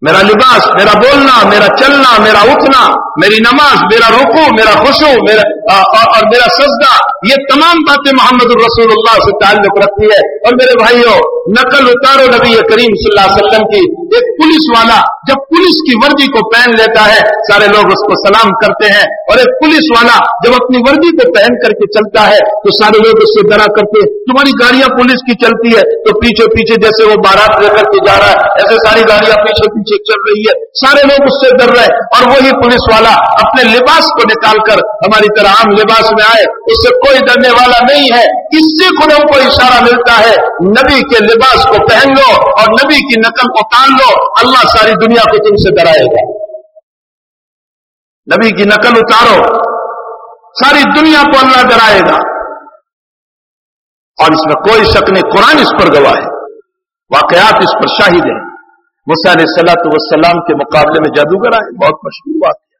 میرا لباس، میرا بولنا، میرا چلنا، میرا اٹھنا، میری نماز، میرا رکو میرا خوشو میرا اور میرا سجدہ، یہ تمام باتیں محمد الرسول اللہ سے تعلق رکھتی ہے۔ اور میرے بھائیوں نقل اتارو نبی کریم صلی اللہ علیہ وسلم کی ایک پولیس والا جب پولیس کی وردی کو پہن لیتا ہے۔ سارے لوگ اس کو سلام کرتے ہیں اور ایک پولیس والا جب اپنی وردی کو پہن کر کے چلتا ہے تو سارے لوگ اس سے ڈرا کرتے ہیں۔ تمہاری گاڑیاں پولیس کی چلتی ہے تو پیچھے پیچھے جیسے وہ بارات لے کر کے جا رہا ہے، ایسے ساری گاڑیاں پیچھے پیچھے چل رہی ہے۔ سارے لوگ اس سے ڈر رہے اور وہی پولیس والا اپنے لباس کو نکال کر ہماری طرح عام لباس میں آئے۔ اس سے کوئی ڈرنے والا نہیں ہے۔ اس سے خودوں کو اشارہ ملتا ہے، نبی کے لباس کو پہن لو اور نبی کی نقل کو تان لو۔ اللہ ساری دنیا کو تم سے ڈرائے گا۔ نبی کی نقل اتارو۔ ساری دنیا کو اللہ ڈرائے گا۔ اور اس میں کوئی شک نہیں، قرآن اس پر گواہ ہے۔ واقعات اس پر شاہد ہیں۔ علیہ صلاحت وسلام کے مقابلے میں جادوگر آئے، بہت مشہور بات ہے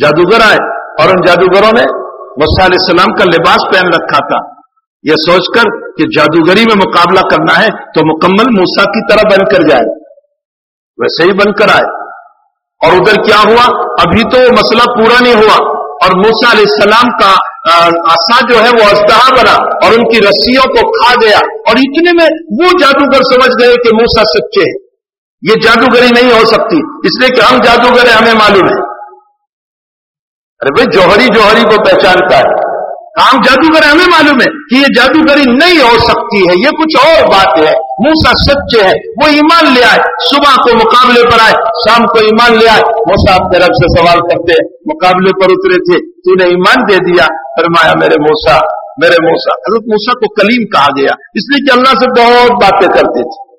جادوگر آئے اور ان جادوگروں نے علیہ السلام کا لباس پہن رکھا تھا۔ یہ سوچ کر کہ جادوگری میں مقابلہ کرنا ہے تو مکمل موسا کی طرح بن کر جائے۔ ویسے ہی بن کر آئے۔ اور ادھر کیا ہوا؟ ابھی تو مسئلہ پورا نہیں ہوا۔ اور موسا علیہ السلام کا آسا جو ہے وہ استحا بنا اور ان کی رسیوں کو کھا گیا۔ اور اتنے میں وہ جادوگر سمجھ گئے کہ موسا سچے ہیں۔ یہ جادوگری نہیں ہو سکتی۔ اس لیے کہ ہم جادوگر ہیں، ہمیں معلوم ہے۔ ارے بھائی، جوہری جوہری کو پہچانتا ہے۔ ہم جادوگر ہمیں معلوم ہے کہ یہ جادوگری نہیں ہو سکتی ہے، یہ کچھ اور بات ہے۔ موسا سچے ہے وہ ایمان لے آئے۔ صبح کو مقابلے پر آئے، شام کو ایمان لے آئے۔ موسا اپنے رب سے سوال کرتے، مقابلے پر اترے تھے، تو نے ایمان دے دیا۔ فرمایا، میرے موسا میرے موسا حضرت موسا کو کلیم کہا گیا۔ اس لیے کہ اللہ سے بہت باتیں کرتے تھے۔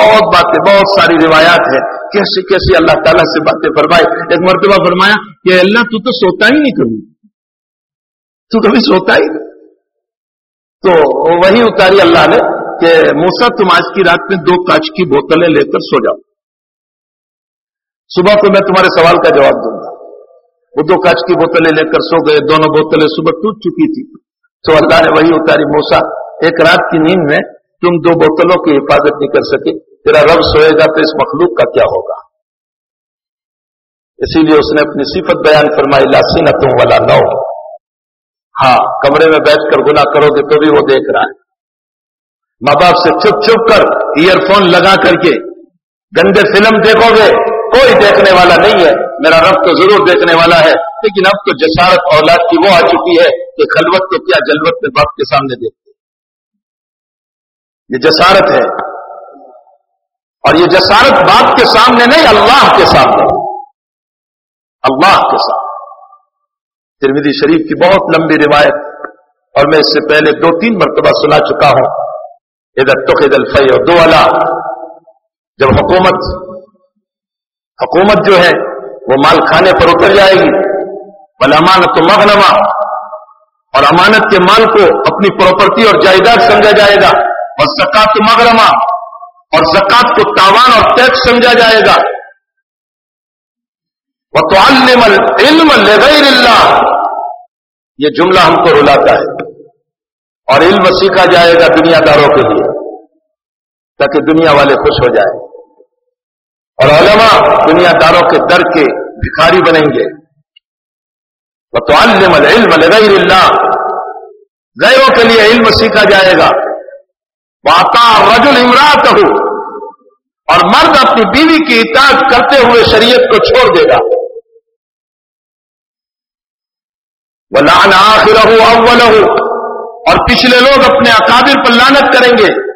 بہت باتیں، بہت ساری روایات ہیں۔ کیسی کیسی اللہ تعالیٰ سے باتیں فرمائے۔ ایک مرتبہ فرمایا کہ اللہ تو تو سوتا ہی نہیں کبھی۔ تو کبھی سوتا ہی نہیں۔ تو وہی اتاری اللہ نے کہ موسا تم آج کی رات میں دو کاچ کی بوتلیں لے کر سو جاؤ۔ صبح کو میں تمہارے سوال کا جواب دوں گا۔ وہ دو کاچ کی بوتلیں لے کر سو گئے، دونوں بوتلیں صبح ٹوٹ چکی تھی تو اللہ نے وہی اتاری موسا ایک رات کی نیند میں تم دو بوتلوں کی حفاظت نہیں کر سکے، تیرا رب سوئے گا تو اس مخلوق کا کیا ہوگا؟ اسی لیے اس نے اپنی صفت بیان فرمائی لاسی نہ تم والا نو ہاں کمرے میں بیٹھ کر گنا کرو گے تو بھی وہ دیکھ رہا ہے۔ ماں باپ سے چھپ چھپ کر ایئر فون لگا کر کے گندے فلم دیکھو گے، کوئی دیکھنے والا نہیں ہے۔ میرا رب تو ضرور دیکھنے والا ہے۔ لیکن اب تو جسارت اولاد کی وہ آ چکی ہے کہ خلوت تو کیا جلوت میں باپ کے سامنے دیکھتے یہ جسارت ہے۔ اور یہ جسارت باپ کے سامنے نہیں، اللہ کے سامنے۔ اللہ کے سامنے۔ ترمیدی شریف کی بہت لمبی روایت، اور میں اس سے پہلے دو تین مرتبہ سنا چکا ہوں۔ ادھر تو الفی اور دو اللہ جب حکومت حکومت جو ہے، وہ مال کھانے پر اتر جائے گی۔ بل امانت تو مغنما اور امانت کے مال کو اپنی پراپرٹی اور جائیداد سمجھا جائے گا۔ اور زکات مغرمہ اور زکات کو تاوان اور ٹیکس سمجھا جائے گا۔ وہ تو علم لغیر اللہ۔ یہ جملہ ہم کو رلاتا ہے۔ اور علم سیکھا جائے گا دنیا داروں کے لیے، تاکہ دنیا والے خوش ہو جائیں۔ اور علماء دنیا داروں کے در کے بھکاری بنیں گے۔ وہ تو الم العلم لغیر اللہ۔ غیروں کے لیے علم سیکھا جائے گا۔ واقع رجل امراط ہو اور مرد اپنی بیوی کی اطاعت کرتے ہوئے شریعت کو چھوڑ دے گا۔ وہ لان آخر اول اور پچھلے لوگ اپنے اکابر پر لانت کریں گے۔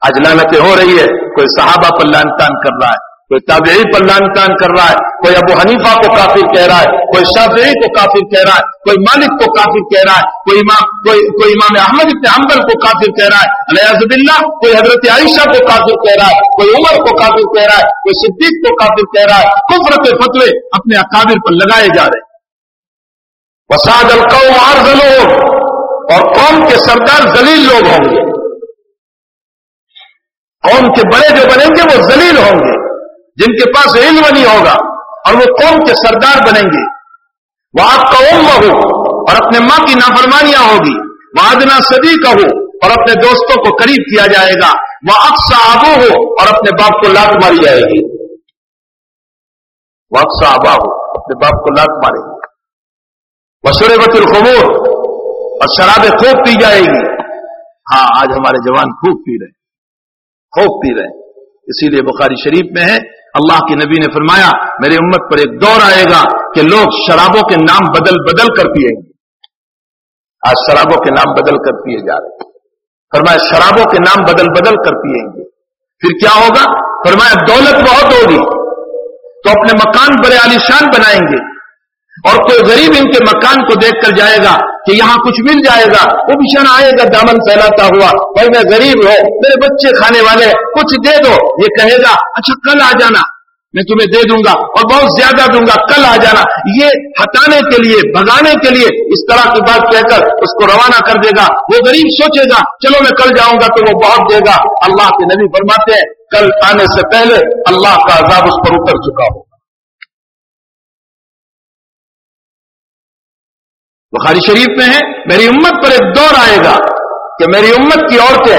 آج لانتیں ہو رہی ہے۔ کوئی صحابہ پر لانتان کر رہا ہے۔ کوئی تابعی پر لان تان کر رہا ہے۔ کوئی ابو حنیفہ کو کافر کہہ رہا ہے۔ کوئی شافعی کو کافر کہہ رہا ہے۔ کوئی مالک کو کافر کہہ رہا ہے۔ کوئی امام، کوئی کوئی امام احمد ابن حنبل کو کافر کہہ رہا ہے۔ علیہ اللہ کوئی حضرت عائشہ کو کافر کہہ رہا ہے۔ کوئی عمر کو کافر کہہ رہا ہے۔ کوئی صدیق کو کافر کہہ رہا ہے۔ کفر کے فتوے اپنے اکابر پر لگائے جا رہے ہیں۔ وساد القوم عرض اور قوم کے سردار ذلیل لوگ ہوں گے۔ قوم کے بڑے جو بنیں گے، وہ ذلیل ہوں گے۔ جن کے پاس علم نہیں ہوگا، اور وہ قوم کے سردار بنیں گے۔ وہ آپ کا ام ہو، اور اپنے ماں کی نافرمانیاں ہوگی۔ وہ آدنا صدی کا ہو، اور اپنے دوستوں کو قریب کیا جائے گا۔ وہ اقسا آبو ہو، اور اپنے باپ کو لات ماری جائے گی۔ وہ اقسا آبا ہو، اپنے باپ کو لات مارے گی۔ وہ بت الخبور اور شرابیں خوب پی جائے گی۔ ہاں آج ہمارے جوان خوب پی رہے خوب پی رہے اسی لیے بخاری شریف میں ہے۔ اللہ کے نبی نے فرمایا میری امت پر ایک دور آئے گا کہ لوگ شرابوں کے نام بدل بدل کر پیئیں گے۔ آج شرابوں کے نام بدل کر پیے جا رہے فرمایا، شرابوں کے نام بدل بدل کر پیئیں گے۔ پھر کیا ہوگا؟ فرمایا، دولت بہت ہوگی۔ تو اپنے مکان بڑے عالیشان بنائیں گے۔ اور کوئی غریب ان کے مکان کو دیکھ کر جائے گا کہ یہاں کچھ مل جائے گا، وہ بھی آئے گا، دامن پھیلاتا ہوا، بھائی میں غریب ہوں، میرے بچے کھانے والے، کچھ دے دو، یہ کہے گا اچھا کل آ جانا، میں تمہیں دے دوں گا اور بہت زیادہ دوں گا، کل آ جانا، یہ ہٹانے کے لیے، بھگانے کے لیے اس طرح کی بات کہہ کر اس کو روانہ کر دے گا، وہ غریب سوچے گا، چلو میں کل جاؤں گا تو وہ بہت دے گا۔ اللہ کے نبی فرماتے ہیں، کل آنے سے پہلے اللہ کا عذاب اس پر اتر چکا ہو۔ بخاری شریف میں ہے، میری امت پر ایک دور آئے گا کہ میری امت کی عورتیں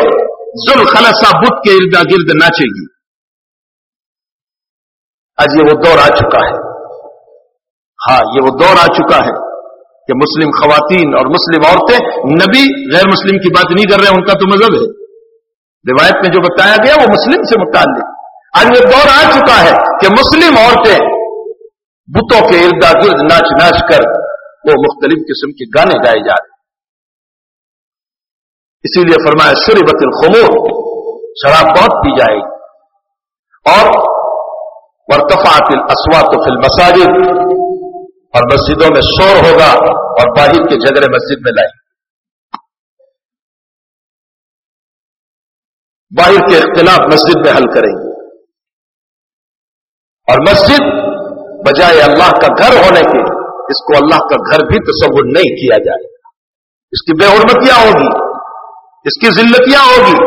ذل خلسا بت کے اردا گرد ناچے گی آج یہ وہ دور آ چکا ہے۔ ہاں یہ وہ دور آ چکا ہے کہ مسلم خواتین اور مسلم عورتیں نبی غیر مسلم کی بات نہیں کر رہے، ان کا تو مذہب ہے۔ روایت میں جو بتایا گیا، وہ مسلم سے متعلق۔ آج یہ دور آ چکا ہے کہ مسلم عورتیں بتوں کے اردا گرد ناچ ناچ کر وہ مختلف قسم کے گانے گائے جا رہے اسی لیے فرمایا، شربت الخمور، شراب بہت پی جائے گی۔ اور ورتفات الاسوات فی المساجد، اور مسجدوں میں شور ہوگا اور باہر کے جگڑے مسجد میں لائیں۔ باہر کے اختلاف مسجد میں حل کریں گے۔ اور مسجد بجائے اللہ کا گھر ہونے کے اس کو اللہ کا گھر بھی تصور نہیں کیا جائے گا۔ اس کی بے حرمتیاں ہوگی، اس کی ذلتیاں ہوگی،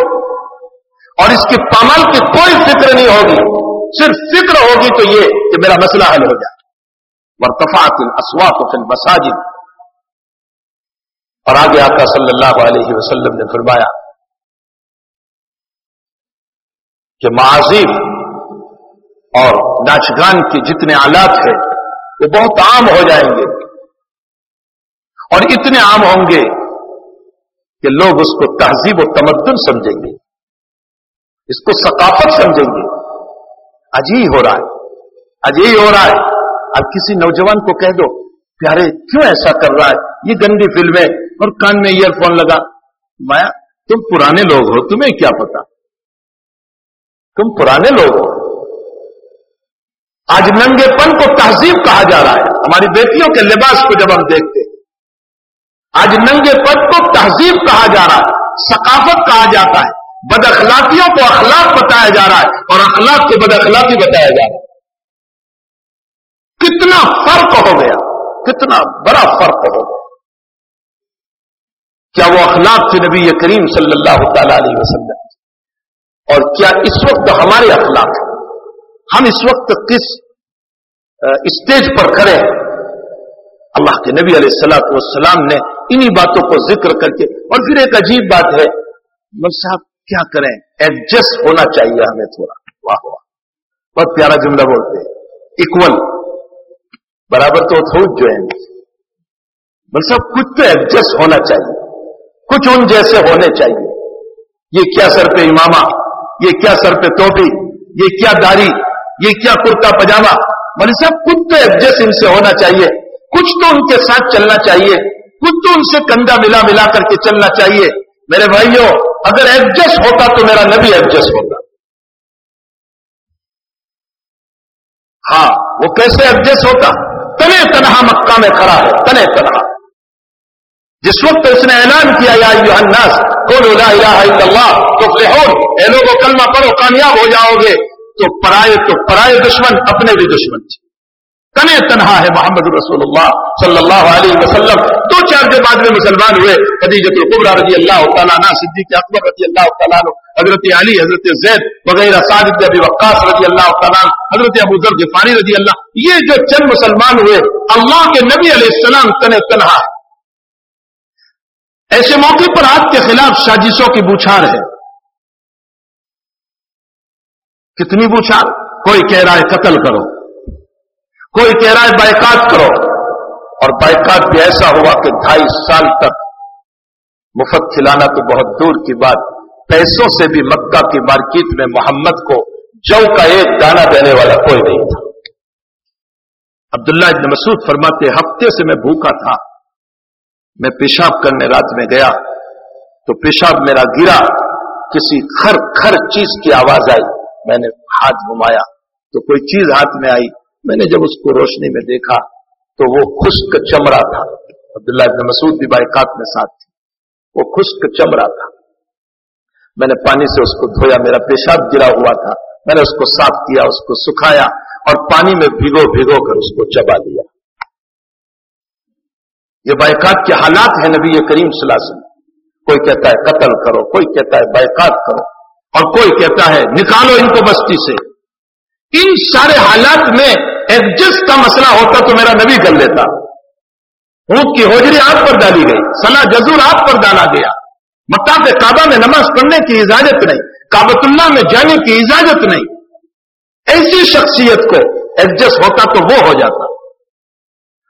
اور اس کی پامل کی کوئی فکر نہیں ہوگی۔ صرف فکر ہوگی تو یہ کہ میرا مسئلہ حل ہو جائے۔ مرتفاق اسواق فل مساجد اور آگے آقا صلی اللہ علیہ وسلم نے فرمایا کہ معذیب اور ناچ گان کے جتنے آلات ہیں وہ بہت عام ہو جائیں گے اور اتنے عام ہوں گے کہ لوگ اس کو تہذیب و تمدن سمجھیں گے، اس کو ثقافت سمجھیں گے۔ اجی ہو رہا ہے اجی ہو رہا ہے۔ اب کسی نوجوان کو کہہ دو، پیارے کیوں ایسا کر رہا ہے؟ یہ گندی فلمیں اور کان میں ایئر فون لگا۔ مایا، تم پرانے لوگ ہو، تمہیں کیا پتا؟ تم پرانے لوگ ہو۔ آج ننگے پن کو تہذیب کہا جا رہا ہے۔ ہماری بیٹیوں کے لباس کو جب ہم دیکھتے ہیں، آج ننگے پن کو تہذیب کہا جا رہا ہے، ثقافت کہا جاتا ہے۔ بد اخلاقیوں کو اخلاق بتایا جا رہا ہے اور اخلاق کو بد اخلاقی بتایا جا رہا ہے۔ کتنا فرق ہو گیا، کتنا بڑا فرق ہو گیا۔ کیا وہ اخلاق سے نبی کریم صلی اللہ تعالی علیہ وسلم؟ اور کیا اس وقت ہمارے اخلاق ہیں؟ ہم اس وقت کس اسٹیج پر کھڑے ہیں؟ اللہ کے نبی علیہ السلاط والسلام نے انہی باتوں کو ذکر کر کے اور پھر ایک عجیب بات ہے مل صاحب کیا کریں؟ ایڈجسٹ ہونا چاہیے ہمیں تھوڑا۔ واہ واہ۔ بہت پیارا جملہ بولتے ہیں۔ اکول برابر تو تھوڑ جو ہے بل سب کچھ تو ایڈجسٹ ہونا چاہیے۔ کچھ ان جیسے ہونے چاہیے۔ یہ کیا سر پہ امامہ؟ یہ کیا سر پہ توپی یہ کیا داری؟ یہ کیا کرتا پجامہ؟ مولوی صاحب کچھ تو ایڈجسٹ ان سے ہونا چاہیے۔ کچھ تو ان کے ساتھ چلنا چاہیے۔ کچھ تو ان سے کندھا ملا ملا کر کے چلنا چاہیے۔ میرے بھائیوں، اگر ایڈجسٹ ہوتا تو میرا نبی ایڈجسٹ ہوتا۔ ہاں وہ کیسے ایڈجسٹ ہوتا؟ تنے تنہا مکہ میں کھڑا ہے، تنے تنہا۔ جس وقت اس نے اعلان کیا، یا الناس، قولوا لا الہ الا اللہ، تفلحون۔ اے لوگوں کلمہ پڑھو، کامیاب ہو جاؤ گے۔ تو پرائے تو پرائے دشمن، اپنے بھی دشمن تھے۔ تنے تنہا ہے محمد رسول اللہ صلی اللہ علیہ وسلم۔ دو چار کے بعد میں مسلمان ہوئے۔ حدیجت القبرہ رضی اللہ تعالیٰ صدیق اکبر رضی اللہ تعالیٰ حضرت علی، حضرت زید، وغیرہ صادق ابی وقاص رضی اللہ تعالیٰ حضرت ابو ذر غفاری رضی اللہ یہ جو چند مسلمان ہوئے، اللہ کے نبی علیہ السلام تنے تنہا ایسے موقع پر آپ کے خلاف سازشوں کی بوچھار ہے۔ کتنی بوچھار کوئی کہہ رہا ہے قتل کرو۔ کوئی کہہ رہا ہے بائکاٹ کرو۔ اور بائکاٹ بھی ایسا ہوا کہ ڈھائی سال تک مفت کھلانا تو بہت دور کی بات، پیسوں سے بھی مکہ کی مارکیٹ میں محمد کو جو کا ایک دانہ دینے والا کوئی نہیں تھا۔ عبداللہ ابن مسعود فرماتے، ہفتے سے میں بھوکا تھا۔ میں پیشاب کرنے رات میں گیا۔ تو پیشاب میرا گرا، کسی کھر کھر چیز کی آواز آئی۔ میں نے ہاتھ گھمایا تو کوئی چیز ہاتھ میں آئی۔ میں نے جب اس کو روشنی میں دیکھا تو وہ خشک چمڑا تھا۔ عبداللہ ابن مسعود بھی بائکات میں ساتھ تھی۔ وہ خشک چمڑا تھا۔ میں نے پانی سے اس کو دھویا، میرا پیشاب گرا ہوا تھا۔ میں نے اس کو صاف کیا، اس کو سکھایا اور پانی میں بھگو بھگو کر اس کو چبا دیا یہ بائکات کے حالات ہیں نبی کریم صلی اللہ علیہ وسلم۔ کوئی کہتا ہے قتل کرو، کوئی کہتا ہے بائکات کرو۔ اور کوئی کہتا ہے نکالو ان کو بستی سے۔ ان سارے حالات میں ایڈجسٹ کا مسئلہ ہوتا تو میرا نبی کر لیتا۔ اونٹ کی ہوجری آپ پر ڈالی گئی سلا جزور آپ پر ڈالا گیا۔ مکہ کے کعبہ میں نماز پڑھنے کی اجازت نہیں کابت اللہ میں جانے کی اجازت نہیں۔ ایسی شخصیت کو ایڈجسٹ ہوتا تو وہ ہو جاتا۔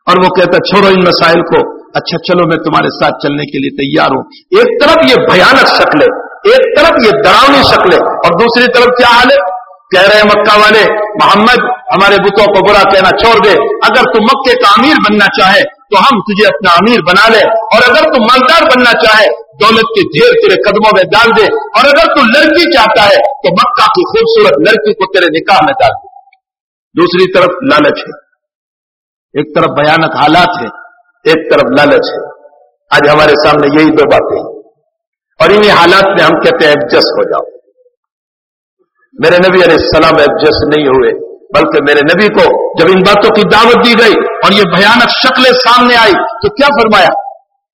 اور وہ کہتا، چھوڑو ان مسائل کو۔ اچھا چلو میں تمہارے ساتھ چلنے کے لیے تیار ہوں۔ ایک طرف یہ بھیانک شکلیں ایک طرف یہ ڈراؤنی شکلیں اور دوسری طرف کیا حال ہے؟ کہہ رہے ہیں مکہ والے، محمد، ہمارے بتوں کو برا کہنا چھوڑ دے، اگر تم مکے کا امیر بننا چاہے تو ہم تجھے اپنا امیر بنا لے اور اگر تم مالدار بننا چاہے، دولت کے ڈھیر تیرے قدموں میں ڈال دے، اور اگر تم لڑکی چاہتا ہے تو مکہ کی خوبصورت لڑکی کو تیرے نکاح میں ڈال دے۔ دوسری طرف لالچ ہے۔ ایک طرف بیانک حالات ہے ایک طرف لالچ ہے۔ آج ہمارے سامنے یہی دو باتیں ہیں۔ اور انہیں حالات میں ہم کہتے ہیں ایڈجسٹ ہو جاؤ۔ میرے نبی علیہ السلام ایڈجسٹ نہیں ہوئے، بلکہ میرے نبی کو جب ان باتوں کی دعوت دی گئی اور یہ بھیانک شکلیں سامنے آئی تو کیا فرمایا؟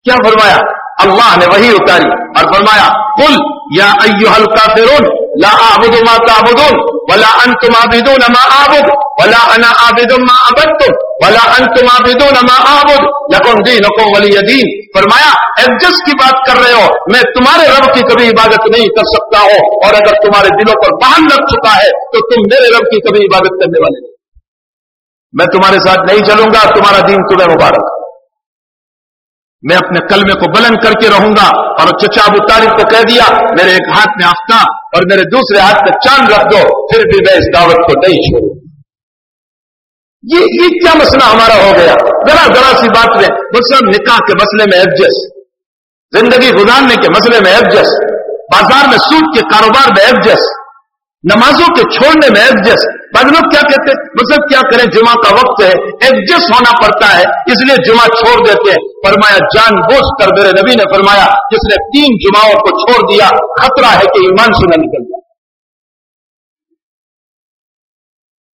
کیا فرمایا؟ اللہ نے وہی اتاری۔ اور فرمایا کل یا الکافرون، لا اعبد ما تعبدون، ولا انتم عابدون ما اعبد، ولا انا عابد ما عبدتم، ولا انتم عابدون ما اعبد لكم دينكم ولي دين فرمایا ایڈجسٹ کی بات کر رہے ہو، میں تمہارے رب کی کبھی عبادت نہیں کر سکتا ہوں، اور اگر تمہارے دلوں پر باہر لگ چکا ہے، تو تم میرے رب کی کبھی عبادت کرنے والے نہیں. میں تمہارے ساتھ نہیں چلوں گا، تمہارا دین تمہیں مبارک. میں اپنے کلمے کو بلند کر کے رہوں گا اور چچا ابو طالب کو کہہ دیا، میرے ایک ہاتھ میں آفتاب اور میرے دوسرے ہاتھ میں چاند رکھ دو، پھر بھی میں اس دعوت کو نہیں چھوڑوں۔ یہ یہ کیا مسئلہ ہمارا ہو گیا؟ ذرا ذرا سی بات میں مسلم نکاح کے مسئلے میں ایڈجسٹ زندگی گزارنے کے مسئلے میں ایڈجسٹ بازار میں سود کے کاروبار میں ایڈجسٹ نمازوں کے چھوڑنے میں ایڈجسٹ بعض لوگ کیا کہتے ہیں؟ مطلب کیا کریں؟ جمعہ کا وقت ہے، ایڈجسٹ ہونا پڑتا ہے، اس لیے جمعہ چھوڑ دیتے ہیں۔ فرمایا، جان بوجھ کر میرے نبی نے فرمایا، جس نے تین جمعوں کو چھوڑ دیا، خطرہ ہے کہ ایمان سے نہ نکل جائے۔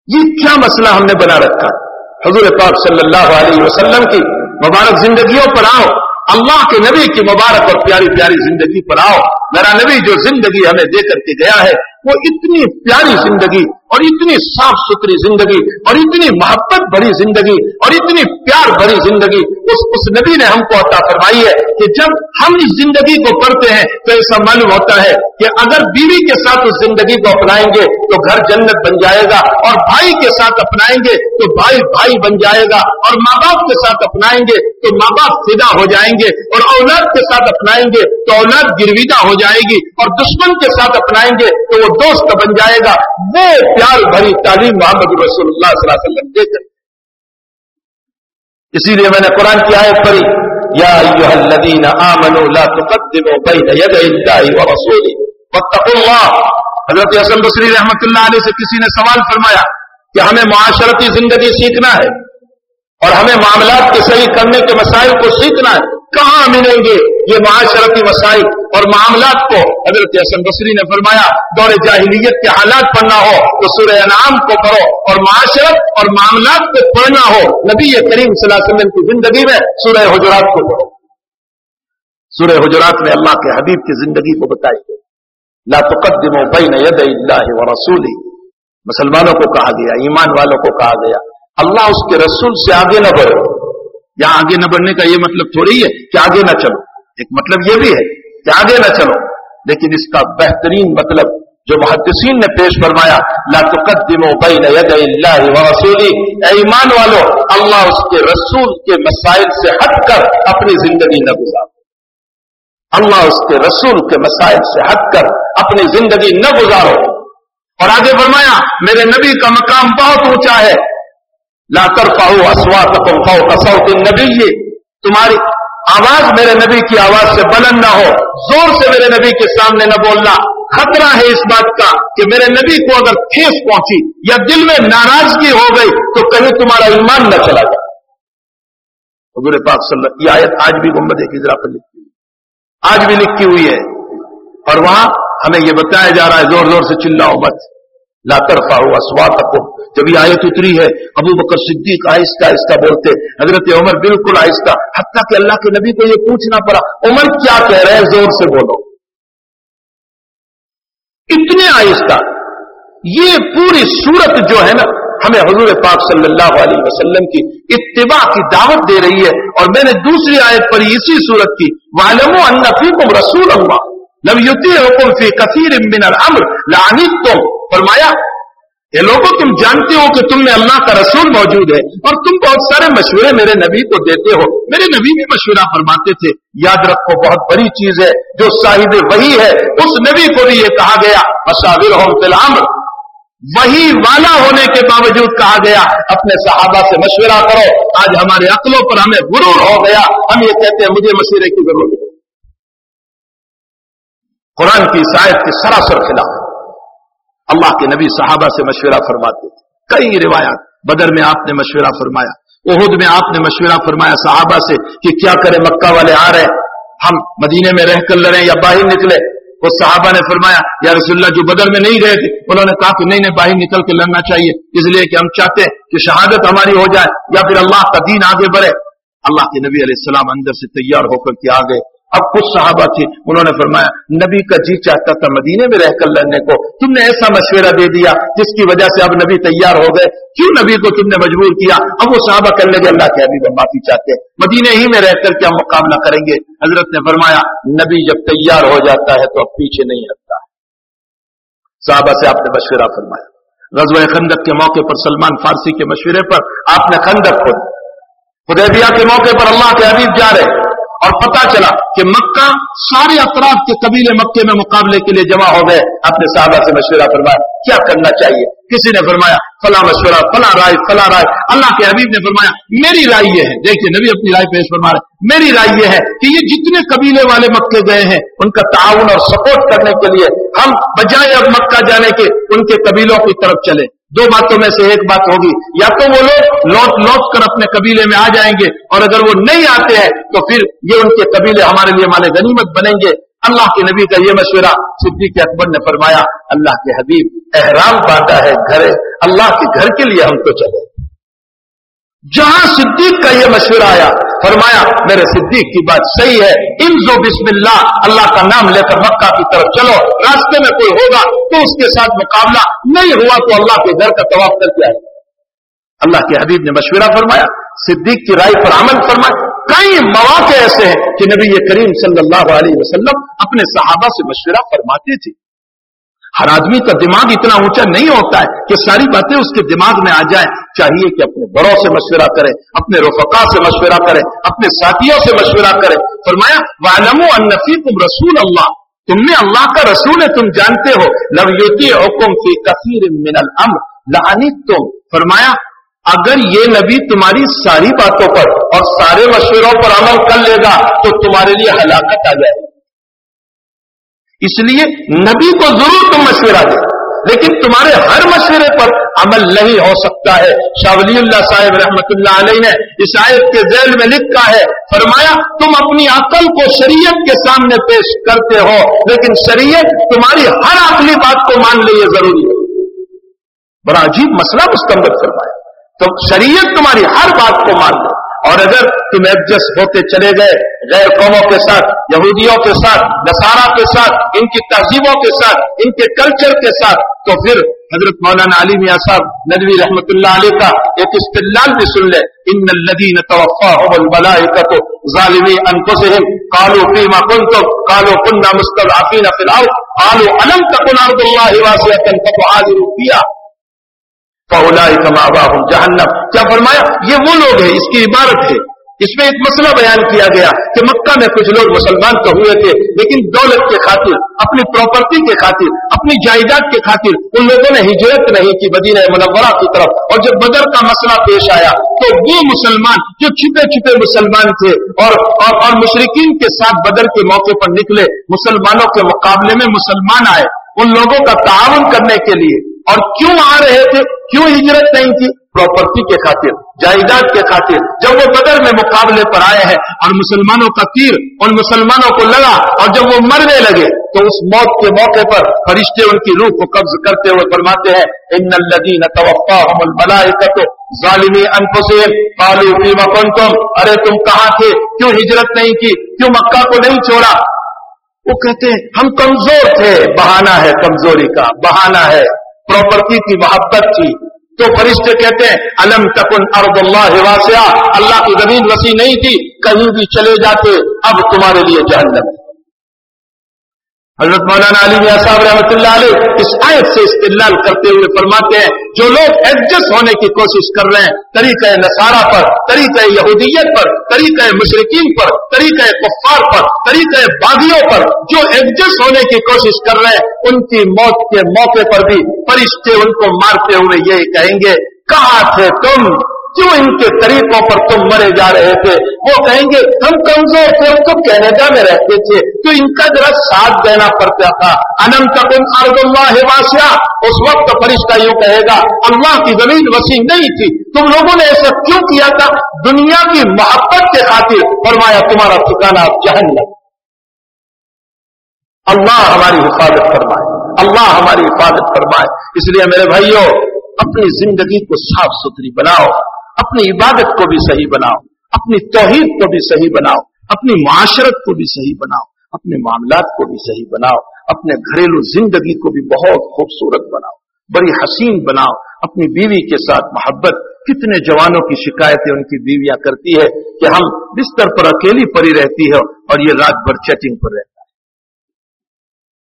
یہ کیا مسئلہ ہم نے بنا رکھا؟ حضور پاک صلی اللہ علیہ وسلم کی مبارک زندگیوں پر آؤ۔ اللہ کے نبی کی مبارک اور پیاری پیاری زندگی پر آؤ۔ میرا نبی جو زندگی ہمیں دے کر کے گیا ہے وہ اتنی پیاری زندگی اور اتنی صاف ستھری زندگی اور اتنی محبت بھری زندگی اور اتنی پیار بھری زندگی، اس اس نبی نے ہم کو عطا فرمائی ہے کہ جب ہم اس زندگی کو پڑھتے ہیں تو ایسا معلوم ہوتا ہے کہ اگر بیوی کے ساتھ اس زندگی کو اپنائیں گے تو گھر جنت بن جائے گا اور بھائی کے ساتھ اپنائیں گے تو بھائی بھائی بن جائے گا اور ماں باپ کے ساتھ اپنائیں گے تو ماں باپ فدا ہو جائیں گے اور اولاد کے ساتھ اپنائیں گے تو اولاد گرویدہ ہو جائے گی اور دشمن کے ساتھ اپنائیں گے تو وہ دوست بن جائے گا، وہ پیار بھری تعلیم محمد رسول اللہ صلی اللہ علیہ وسلم دے کر اسی لیے میں نے قرآن کی آیت پڑھی، یا ایوہ الذین آمنوا لا تقدموا بین ید اللہ و رسولی واتقوا اللہ۔ حضرت حسن بصری رحمت اللہ علیہ سے کسی نے سوال فرمایا کہ ہمیں معاشرتی زندگی سیکھنا ہے اور ہمیں معاملات کے صحیح کرنے کے مسائل کو سیکھنا ہے۔ کہاں ملیں گے یہ معاشرتی مسائل اور معاملات کو؟ حضرت حسن بصری نے فرمایا، دور جاہلیت کے حالات پڑھنا ہو تو سورہ انعام کو پڑھو اور معاشرت اور معاملات کو پڑھنا ہو۔ نبی کریم صلی اللہ علیہ وسلم کی زندگی میں سورہ حجرات کو پڑھو۔ سورہ حجرات میں اللہ کے حبیب کی زندگی کو بتائیے لا تقدموا بین ید اللہ و رسولی۔ مسلمانوں کو کہا گیا، ایمان والوں کو کہا گیا۔ اللہ اس کے رسول سے آگے نہ بڑھو۔ یہاں آگے نہ بڑھنے کا یہ مطلب تھوڑی ہے کہ آگے نہ چلو۔ ایک مطلب یہ بھی ہے کہ آگے نہ چلو۔ لیکن اس کا بہترین مطلب جو محدثین نے پیش فرمایا، لا تقدموا بین ید اللہ و رسولی۔ اے ایمان والو، اللہ اس کے رسول کے مسائل سے ہٹ کر اپنی زندگی نہ گزارو اللہ اس کے رسول کے مسائل سے ہٹ کر اپنی زندگی نہ گزارو۔ اور آگے فرمایا، میرے نبی کا مقام بہت اونچا ہے۔ لا ترفعوا اصواتكم فوق صوت النبي تمہاری آواز میرے نبی کی آواز سے بلند نہ ہو. زور سے میرے نبی کے سامنے نہ بولنا. خطرہ ہے اس بات کا کہ میرے نبی کو اگر ٹھیس پہنچی یا دل میں ناراضگی ہو گئی تو کہیں تمہارا ایمان نہ چلا جائے. حضور پاک صلی اللہ یہ آیت آج بھی محمد ہجرا پر لکھی ہوئی آج بھی لکھی ہوئی ہے۔ اور وہاں ہمیں یہ بتایا جا رہا ہے، زور زور سے چلاؤ مت۔ لا ترفع اصواتكم جب یہ آیت اتری ہے، ابو بکر صدیق آہستہ آہستہ بولتے، حضرت عمر بالکل آہستہ، حتیٰ کہ اللہ کے نبی کو یہ پوچھنا پڑا، عمر کیا کہہ رہے ہیں زور سے بولو۔ اتنے آہستہ، یہ پوری صورت جو ہے نا، ہمیں حضور پاک صلی اللہ علیہ وسلم کی اتباع کی دعوت دے رہی ہے، اور میں نے دوسری آیت پڑھی اسی صورت کی معلوم ان رسول اللہ لم یطیعکم فی کثیر من الامر لعنتم۔ فرمایا یہ لوگوں، تم جانتے ہو کہ تم میں اللہ کا رسول موجود ہے اور تم بہت سارے مشورے میرے نبی کو دیتے ہو۔ میرے نبی بھی مشورہ فرماتے تھے۔ یاد رکھو، بہت بڑی چیز ہے جو صاحب وہی ہے۔ اس نبی کو بھی یہ کہا گیا مشاور وہی والا ہونے کے باوجود کہا گیا، اپنے صحابہ سے مشورہ کرو۔ آج ہمارے عقلوں پر ہمیں غرور ہو گیا۔ ہم یہ کہتے ہیں، مجھے مشورے کی ضرورت ہے۔ قرآن کی شاید کے سراسر خلاف اللہ کے نبی صحابہ سے مشورہ فرماتے تھے۔ کئی روایات، بدر میں آپ نے مشورہ فرمایا عہد میں آپ نے مشورہ فرمایا صحابہ سے کہ کیا کرے مکہ والے آ رہے ہم مدینے میں رہ کر لڑیں یا باہر نکلے۔ وہ صحابہ نے فرمایا، یا رسول اللہ جو بدر میں نہیں گئے تھے، انہوں نے کہا کہ نہیں نہیں، باہر نکل کے لڑنا چاہیے۔ اس لیے کہ ہم چاہتے ہیں کہ شہادت ہماری ہو جائے یا پھر اللہ کا دین آگے بڑھے۔ اللہ کے نبی علیہ السلام اندر سے تیار ہو کر کے آ گئے اب کچھ صحابہ تھے، انہوں نے فرمایا، نبی کا جی چاہتا تھا مدینے میں رہ کر لڑنے کو، تم نے ایسا مشورہ دے دیا جس کی وجہ سے اب نبی تیار ہو گئے۔ کیوں نبی کو تم نے مجبور کیا؟ اب وہ صحابہ کر لے گے اللہ کے ابھی معافی چاہتے ہیں۔ مدینے ہی میں رہ کر کے ہم مقابلہ کریں گے۔ حضرت نے فرمایا، نبی جب تیار ہو جاتا ہے تو اب پیچھے نہیں ہٹتا۔ صحابہ سے آپ نے مشورہ فرمایا۔ غزوہ خندق کے موقع پر، سلمان فارسی کے مشورے پر آپ نے خندق کھول خدیبیہ کے موقع پر اللہ کے حبیب جا رہے۔ اور پتا چلا کہ مکہ سارے اطراف کے قبیلے مکے میں مقابلے کے لیے جمع ہو گئے۔ اپنے صحابہ سے مشورہ فرمایا، کیا کرنا چاہیے؟ کسی نے فرمایا، فلاں مشورہ، فلاں رائے فلاں رائے۔ اللہ کے حبیب نے فرمایا، میری رائے یہ ہے۔ دیکھیے، نبی اپنی رائے پیش فرما رہے میری رائے یہ ہے کہ یہ جتنے قبیلے والے مکے گئے ہیں، ان کا تعاون اور سپورٹ کرنے کے لیے ہم بجائے اب مکہ جانے کے ان کے قبیلوں کی طرف چلے۔ دو باتوں میں سے ایک بات ہوگی۔ یا تو وہ لوگ لوٹ لوٹ کر اپنے قبیلے میں آ جائیں گے اور اگر وہ نہیں آتے ہیں تو پھر یہ ان کے قبیلے ہمارے لیے مال غنیمت بنیں گے۔ اللہ کے نبی کا یہ مشورہ صدیق اکبر نے فرمایا، اللہ کے حبیب، احرام باندھا ہے گھر، اللہ کے گھر کے لیے ہم تو چلے۔ جہاں صدیق کا یہ مشورہ آیا فرمایا، میرے صدیق کی بات صحیح ہے ان زو بسم اللہ اللہ کا نام لے کر مکہ کی طرف چلو، راستے میں کوئی ہوگا تو اس کے ساتھ مقابلہ نہیں ہوا تو اللہ کے گھر کا طواف کر کے آئے۔ اللہ کے حبیب نے مشورہ فرمایا، صدیق کی رائے پر عمل فرمایا۔ کئی مواقع ایسے ہیں کہ نبی کریم صلی اللہ علیہ وسلم اپنے صحابہ سے مشورہ فرماتے تھے۔ ہر آدمی کا دماغ اتنا اونچا نہیں ہوتا ہے کہ ساری باتیں اس کے دماغ میں آ جائیں۔ چاہیے کہ اپنے بڑوں سے مشورہ کرے، اپنے رفقا سے مشورہ کرے، اپنے ساتھیوں سے مشورہ کرے۔ فرمایا والم النفی تم رسول اللہ تم نے اللہ کا رسول ہے، تم جانتے ہو۔ لویتی حکم فی کثیر من الامر لعنی تم فرمایا، اگر یہ نبی تمہاری ساری باتوں پر اور سارے مشوروں پر عمل کر لے گا، تو تمہارے لیے ہلاکت آ جائے گی۔ اس لیے نبی کو ضرور تم مشورہ دے لیکن تمہارے ہر مشورے پر عمل نہیں ہو سکتا ہے۔ شاہ ولی اللہ صاحب رحمت اللہ علیہ نے اس آیت کے ذیل میں لکھا ہے، فرمایا، تم اپنی عقل کو شریعت کے سامنے پیش کرتے ہو، لیکن شریعت تمہاری ہر عقلی بات کو مان لے یہ ضروری ہے۔ بڑا عجیب مسئلہ مستمت فرمایا۔ تو شریعت تمہاری ہر بات کو مان لے۔ اور اگر تم ایڈجسٹ ہوتے چلے گئے غیر قوموں کے ساتھ، یہودیوں کے ساتھ نسارا کے ساتھ، ان کی تہذیبوں کے ساتھ، ان کے کلچر کے ساتھ، تو پھر حضرت مولانا علی میاں صاحب ندوی رحمت اللہ علیہ کا ایک استدلال بھی سن لے۔ ان الذين توفاهم الملائكه ظالمي انفسهم قالوا فيما كنتم قالوا كنا مستضعفين في الارض، قالوا الم تكن ارض الله واسعه فتهاجروا فيها جہنم کیا فرمایا؟ یہ وہ لوگ ہیں اس کی عبارت ہے۔ اس میں ایک مسئلہ بیان کیا گیا کہ مکہ میں کچھ لوگ مسلمان تو ہوئے تھے لیکن دولت کے خاطر اپنی پراپرٹی کے خاطر اپنی جائیداد کے خاطر ان لوگوں نے ہجرت نہیں کی مدینہ منورہ کی طرف۔ اور جب بدر کا مسئلہ پیش آیا تو وہ مسلمان جو چھپے چھپے مسلمان تھے اور اور, اور مشرقین کے ساتھ بدر کے موقع پر نکلے مسلمانوں کے مقابلے میں مسلمان آئے۔ ان لوگوں کا تعاون کرنے کے لیے اور کیوں آ رہے تھے؟ کیوں ہجرت نہیں کی؟ پراپرٹی کے خاطر، جائیداد کے خاطر۔ جب وہ بدر میں مقابلے پر آئے ہیں اور مسلمانوں کا تیر، ان مسلمانوں کو لگا اور جب وہ مرنے لگے تو اس موت کے موقع پر فرشتے ان کی روح کو قبض کرتے ہوئے فرماتے ہیں، ان الذين توفاهم ظالمی انفسهم ارے تم کہاں تھے؟ کیوں ہجرت نہیں کی؟ کیوں مکہ کو نہیں چھوڑا؟ وہ کہتے ہیں، ہم کمزور تھے، بہانہ ہے کمزوری کا، بہانہ ہے۔ پراپرٹی کی محبت تھی تو فرشتے کہتے ہیں، الم تکن ارد اللہ واسعہ? اللہ کی زمین وسیع نہیں تھی، کہیں بھی چلے جاتے، اب تمہارے لیے جہنم ہے۔ حضرت مولانا علی میاں صاحب رحمۃ اللہ علیہ اس آیت سے استدلال کرتے ہوئے فرماتے ہیں، جو لوگ ایڈجسٹ ہونے کی کوشش کر رہے ہیں، طریقہ نصارہ پر، طریقہ یہودیت پر، طریقہ مشرقین پر، طریقہ کفار پر، طریقہ باغیوں پر جو ایڈجسٹ ہونے کی کوشش کر رہے ہیں، ان کی موت کے موقع پر بھی فرشتے ان کو مارتے ہوئے یہ کہیں گے، کہاں تھے تم؟ کیوں ان کے طریقوں پر تم مرے جا رہے تھے؟ وہ کہیں گے، ہم کمزور تھے، ہم تو کینیڈا میں رہتے تھے، تو ان کا ذرا ساتھ دینا پڑتا تھا۔ انم ارد اللہ واسعہ۔ اس وقت فرشتہ یوں کہے گا، اللہ کی زمین وسیع نہیں تھی۔ تم لوگوں نے ایسا کیوں کیا تھا؟ دنیا کی محبت کے خاطر۔ فرمایا، تمہارا ٹھکانا جہنم۔ اللہ ہماری حفاظت فرمائے۔ اللہ ہماری حفاظت فرمائے۔ اس لیے میرے بھائیوں، اپنی زندگی کو صاف ستھری بناؤ۔ اپنی عبادت کو بھی صحیح بناؤ، اپنی توحید کو بھی صحیح بناؤ، اپنی معاشرت کو بھی صحیح بناؤ، اپنے معاملات کو بھی صحیح بناؤ، اپنے گھریلو زندگی کو بھی بہت خوبصورت بناؤ، بڑی حسین بناؤ، اپنی بیوی کے ساتھ محبت۔ کتنے جوانوں کی شکایتیں ان کی بیویاں کرتی ہے کہ ہم بستر پر اکیلی پڑی رہتی ہے اور یہ رات بھر چیٹنگ پر رہتا ہے۔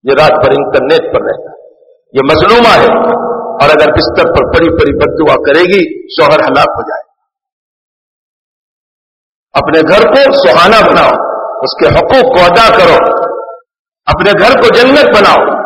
یہ رات بھر انٹرنیٹ پر رہتا ہے۔ یہ مظلومہ ہے۔ اور اگر بستر پر بڑی بڑی بدعا کرے گی، شوہر ہلاک ہو جائے۔ اپنے گھر کو سہانا بناؤ، اس کے حقوق کو ادا کرو، اپنے گھر کو جنت بناؤ۔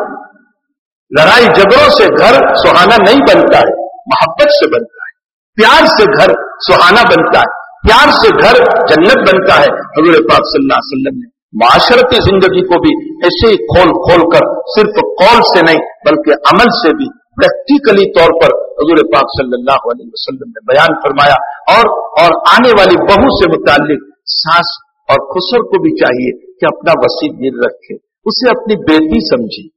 لڑائی جھگڑوں سے گھر سہانا نہیں بنتا ہے، محبت سے بنتا ہے۔ پیار سے گھر سہانا بنتا ہے۔ پیار سے گھر جنت بنتا ہے۔ حضور پاک صلی اللہ علیہ وسلم نے معاشرتی زندگی کو بھی ایسے ہی کھول کھول کر صرف قول سے نہیں، بلکہ عمل سے بھی پریکٹیکلی طور پر حضور پاک صلی اللہ علیہ وسلم نے بیان فرمایا اور اور آنے والی بہو سے متعلق ساس اور خسر کو بھی چاہیے کہ اپنا وسیع دل رکھے، اسے اپنی بیٹی سمجھی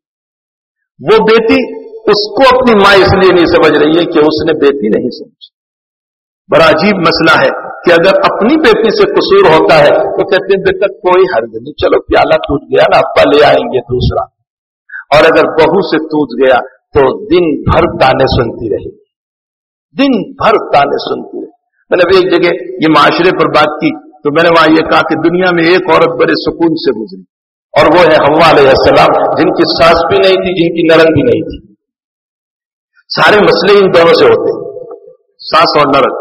وہ بیٹی اس کو اپنی ماں اس لیے نہیں سمجھ رہی ہے کہ اس نے بیٹی نہیں سمجھی۔ بڑا عجیب مسئلہ ہے کہ اگر اپنی بیٹی سے قصور ہوتا ہے تو کہتے ہیں، بیٹا، کوئی حرض نہیں، چلو پیالہ ٹوٹ گیا نا ابا لے آئیں گے دوسرا۔ اور اگر بہو سے ٹوٹ گیا تو دن بھر تانے سنتی رہی دن بھر تانے سنتی رہی میں نے ابھی ایک جگہ یہ معاشرے پر بات کی، تو میں نے وہاں یہ کہا کہ دنیا میں ایک عورت بڑے سکون سے گزری۔ اور وہ ہے ہوا علیہ السلام، جن کی سانس بھی نہیں تھی، جن کی نرم بھی نہیں تھی۔ سارے مسئلے ان دونوں سے ہوتے سانس اور نرم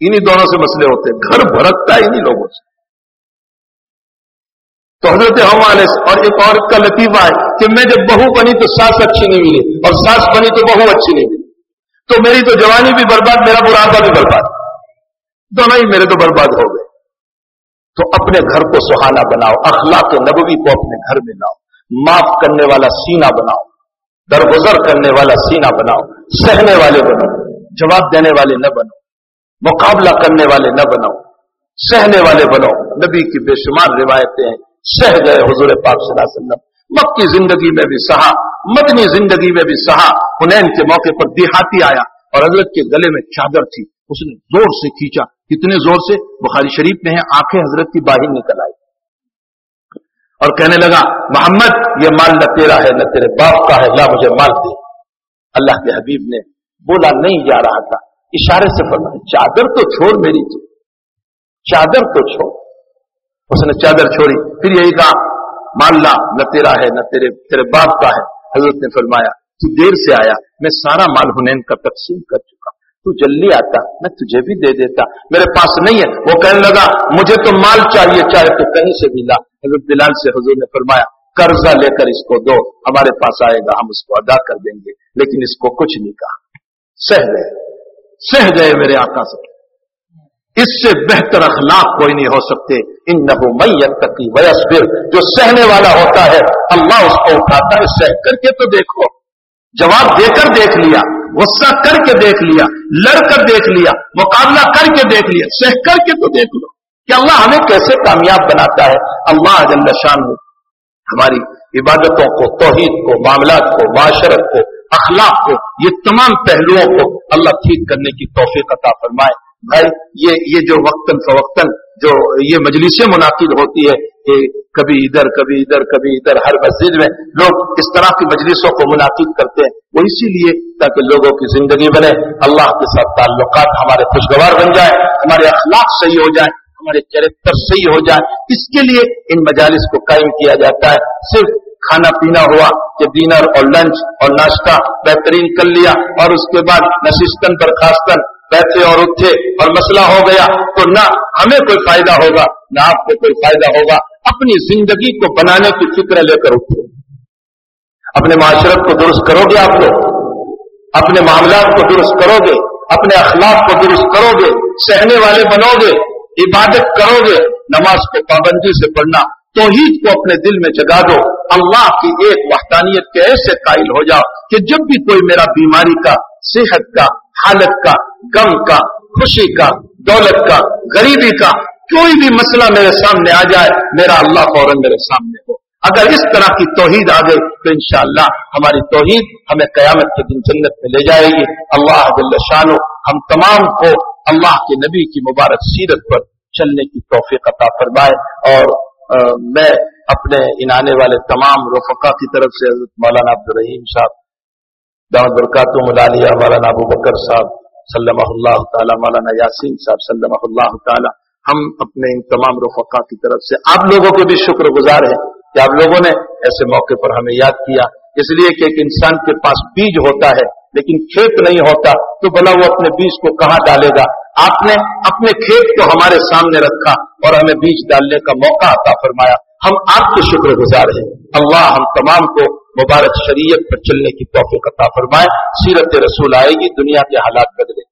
انہی دونوں سے مسئلے ہوتے گھر بھرکتا ہے انہی لوگوں سے۔ تو حضرت ہوا اور ایک عورت کا لطیفہ ہے کہ میں جب بہو بنی تو سانس اچھی نہیں ملی۔ اور سانس بنی تو بہو اچھی نہیں ملی۔ تو میری تو جوانی بھی برباد، میرا بڑھاپا بھی برباد۔ دونوں ہی میرے تو برباد ہو گئے۔ تو اپنے گھر کو سہانا بناؤ، اخلاق نبوی کو اپنے گھر میں لاؤ۔ معاف کرنے والا سینا بناؤ۔ درگزر کرنے والا سینا بناؤ۔ سہنے والے بنو جواب دینے والے نہ بنو مقابلہ کرنے والے نہ بنو سہنے والے بنو نبی کی بے شمار روایتیں ہیں۔ سہ گئے حضور پاک صلی اللہ علیہ وسلم۔ مکی زندگی میں بھی سہا، مدنی زندگی میں بھی سہا۔ حنین کے موقع پر دیہاتی آیا اور حضرت کے گلے میں چادر تھی۔ اس نے زور سے کھینچا۔ کتنے زور سے؟ بخاری شریف میں ہے، آنکھیں حضرت کی باہر نکل آئی اور کہنے لگا، محمد، یہ مال نہ تیرا ہے، نہ تیرے باپ کا ہے، لا مجھے مال دے۔ اللہ کے حبیب نے بولا، نہیں جا رہا تھا۔ اشارے سے فرمایا، چادر تو چھوڑ میری تھی چادر تو چھوڑ۔ اس نے چادر چھوڑی، پھر یہی کہا مان لا نہ تیرا ہے، نہ تیرے تیرے باپ کا ہے۔ حضرت نے فرمایا، تو دیر سے آیا، میں سارا مال ہنین کا تقسیم کر چکا۔ تو جلدی آتا، میں تجھے بھی دے دیتا۔ میرے پاس نہیں ہے۔ وہ کہنے لگا، مجھے تو مال چاہیے، چاہے تو کہیں سے بھی لا۔ حضرت بلال سے حضور نے فرمایا، قرضہ لے کر اس کو دو، ہمارے پاس آئے گا، ہم اس کو ادا کر دیں گے۔ لیکن اس کو کچھ نہیں کہا۔ سہ گئے سہ گئے میرے آقا سے۔ اس سے بہتر اخلاق کوئی نہیں ہو سکتے۔ ان نبو میت تکی ویسبر جو سہنے والا ہوتا ہے، اللہ اس کو اٹھاتا ہے۔ سہ کر کے تو دیکھو۔ جواب دے کر دیکھ لیا۔ غصہ کر کے دیکھ لیا۔ لڑ کر دیکھ لیا۔ مقابلہ کر کے دیکھ لیا۔ سہ کر کے تو دیکھ لو۔ کہ اللہ ہمیں کیسے کامیاب بناتا ہے۔ اللہ جل شان ہو ہماری عبادتوں کو، توحید کو، معاملات کو، معاشرت کو، اخلاق کو، یہ تمام پہلوؤں کو اللہ ٹھیک کرنے کی توفیق عطا فرمائے۔ بھائی، یہ یہ جو وقتاً فوقتاً جو یہ مجلسیں منعقد ہوتی ہے کہ کبھی ادھر کبھی ادھر کبھی ادھر، ہر مسجد میں لوگ اس طرح کی مجلسوں کو منعقد کرتے ہیں۔ وہ اسی لیے تاکہ لوگوں کی زندگی بنے، اللہ کے ساتھ تعلقات ہمارے خوشگوار بن جائے ہمارے اخلاق صحیح ہو جائے ہمارے چرتر صحیح ہو جائے اس کے لیے ان مجالس کو قائم کیا جاتا ہے۔ صرف کھانا پینا ہوا کہ ڈنر اور لنچ اور ناشتہ بہترین کر لیا اور اس کے بعد نشستن برخاستن بیٹھے اور اٹھے اور مسئلہ ہو گیا تو نہ ہمیں کوئی فائدہ ہوگا، نہ آپ کو کوئی فائدہ ہوگا۔ اپنی زندگی کو بنانے کی فکر لے کر اٹھو۔ اپنے معاشرت کو درست کرو گے آپ لوگ۔ اپنے معاملات کو درست کرو گے اپنے اخلاق کو درست کرو گے سہنے والے بنو گے عبادت کرو گے نماز کو پابندی سے پڑھنا، توحید کو اپنے دل میں جگا دو۔ اللہ کی ایک وحدانیت کے ایسے قائل ہو جاؤ کہ جب بھی کوئی میرا بیماری کا، صحت کا، حالت کا غم کا، خوشی کا، دولت کا، غریبی کا کوئی بھی مسئلہ میرے سامنے آ جائے، میرا اللہ فوراً میرے سامنے ہو۔ اگر اس طرح کی توحید آ گئی تو انشاءاللہ ہماری توحید ہمیں قیامت کے دن جنت میں لے جائے گی۔ اللہ شانو ہم تمام کو اللہ کے نبی کی مبارک سیرت پر چلنے کی توفیق عطا فرمائے۔ اور میں اپنے ان آنے والے تمام رفقا کی طرف سے حضرت مولانا عبد الرحیم صاحب، دعوت برکات ملالیہ مولانا ابو بکر صاحب صلی اللہ تعالی، مولانا یاسین صاحب صلی اللہ تعالی۔ ہم اپنے ان تمام رفقا کی طرف سے آپ لوگوں کے بھی شکر گزار ہیں کہ آپ لوگوں نے ایسے موقع پر ہمیں یاد کیا۔ اس لیے کہ ایک انسان کے پاس بیج ہوتا ہے، لیکن کھیت نہیں ہوتا، تو بلا وہ اپنے بیج کو کہاں ڈالے گا؟ آپ نے اپنے کھیت کو ہمارے سامنے رکھا اور ہمیں بیج ڈالنے کا موقع عطا فرمایا۔ ہم آپ کے شکر گزار ہیں۔ اللہ ہم تمام کو مبارک شریعت پر چلنے کی توفیق عطا فرمائے، سیرت رسول آئے گی، دنیا کے حالات بدلے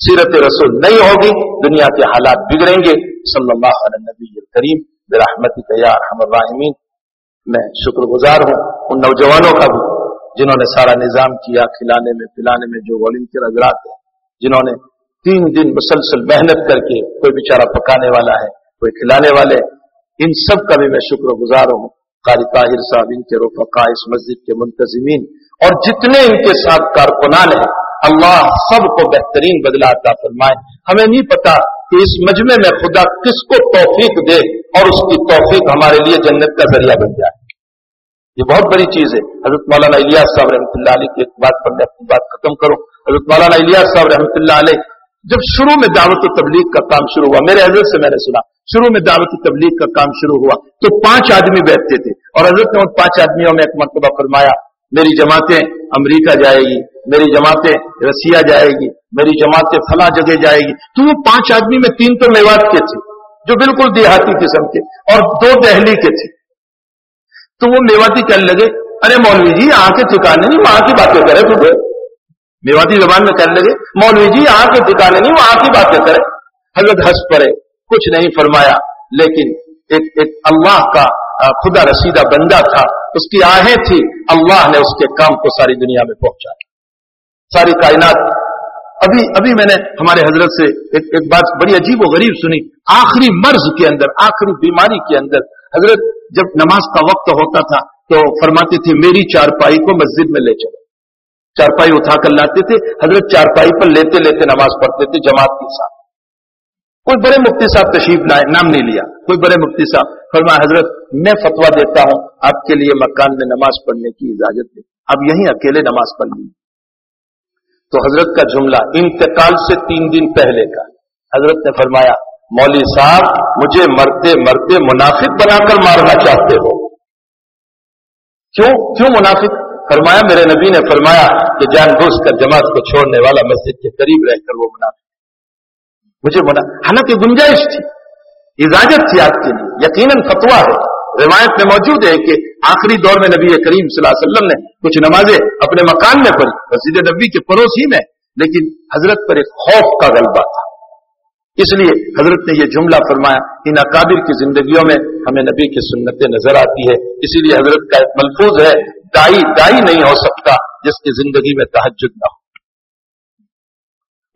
سیرت رسول نہیں ہوگی، دنیا کے حالات بگڑیں گے۔ صلی اللہ علیہ نبی کریم، برحمتی تیار ہم الراحمین۔ میں شکر گزار ہوں ان نوجوانوں کا بھی، جنہوں نے سارا نظام کیا، کھلانے میں، پلانے میں، جو والنٹیئر حضرات ہیں، جنہوں نے تین دن مسلسل محنت کر کے، کوئی بیچارہ پکانے والا ہے، کوئی کھلانے والے ان سب کا بھی میں شکر گزار ہوں۔ قاری طاہر صاحب، ان کے رفقا اس مسجد کے منتظمین، اور جتنے ان کے ساتھ کارکنان ہیں، اللہ سب کو بہترین بدلا عطا فرمائے۔ ہمیں نہیں پتا کہ اس مجمع میں خدا کس کو توفیق دے اور اس کی توفیق ہمارے لیے جنت کا ذریعہ بن جائے۔ یہ بہت بڑی چیز ہے۔ حضرت مولانا الیاس صاحب رحمۃ اللہ علیہ کی ایک بات پر میں اپنی بات ختم کروں۔ حضرت مولانا الیاس صاحب رحمۃ اللہ علیہ جب شروع میں دعوت و تبلیغ کا کام شروع ہوا، میرے حضرت سے میں نے سنا، شروع میں دعوت و تبلیغ کا کام شروع ہوا تو پانچ آدمی بیٹھتے تھے۔ اور حضرت نے ان پانچ آدمیوں میں ایک مرتبہ فرمایا، میری جماعتیں امریکہ جائے گی، میری جماعتیں رسیا جائے گی، میری جماعتیں فلاں جگہ جائے گی۔ تو وہ پانچ آدمی میں تین تو میوات کے تھے، جو بالکل دیہاتی قسم کے، اور دو دہلی کے تھے۔ تو وہ میواتی کہنے لگے، ارے مولوی جی یہاں کے ٹھکانے نہیں، وہاں کی باتیں کرے تو میواتی زبان میں کہنے لگے، مولوی جی یہاں کے ٹھکانے نہیں وہاں کی باتیں کرے حضرت ہنس پڑے، کچھ نہیں فرمایا، لیکن ایک ایک اللہ کا خدا رسیدہ بندہ تھا۔ اس کی آہیں تھی، اللہ نے اس کے کام کو ساری دنیا میں پہنچایا ساری کائنات، ابھی ابھی میں نے ہمارے حضرت سے ایک ایک بات بڑی عجیب و غریب سنی۔ آخری مرض کے اندر، آخری بیماری کے اندر، حضرت جب نماز کا وقت ہوتا تھا، تو فرماتے تھے، میری چارپائی کو مسجد میں لے چلو۔ چارپائی اٹھا کر لاتے تھے، حضرت چارپائی پر لیتے لیتے نماز پڑھتے تھے جماعت کے ساتھ۔ کوئی بڑے مفتی صاحب تشریف لائے، نام نہیں لیا۔ کوئی بڑے مفتی صاحب فرما حضرت، میں فتوا دیتا ہوں، آپ کے لیے مکان میں نماز پڑھنے کی اجازت دے اب یہیں اکیلے نماز پڑھ لی تو حضرت کا جملہ انتقال سے تین دن پہلے کا۔ حضرت نے فرمایا، مولوی صاحب، مجھے مرتے مرتے منافق بنا کر مارنا چاہتے ہو۔ کیوں؟ کیوں منافق؟ فرمایا، میرے نبی نے فرمایا کہ جان بوجھ کر جماعت کو چھوڑنے والا مسجد کے قریب رہ کر وہ منافق مجھے بنا حالانکہ گنجائش تھی، اجازت تھی آپ کے لیے۔ یقیناً فتوا ہے۔ روایت میں موجود ہے کہ آخری دور میں نبی کریم صلی اللہ علیہ وسلم نے کچھ نمازیں اپنے مکان میں پڑھی۔ مسجد نبی کے پڑوس ہی میں، لیکن حضرت پر ایک خوف کا غلبہ تھا۔ اس لیے حضرت نے یہ جملہ فرمایا، ان اکابر کی زندگیوں میں ہمیں نبی کی سنتیں نظر آتی ہے اسی لیے حضرت کا ایک ملفوظ ہے دائی دائی نہیں ہو سکتا جس کی زندگی میں تحجد نہ ہو۔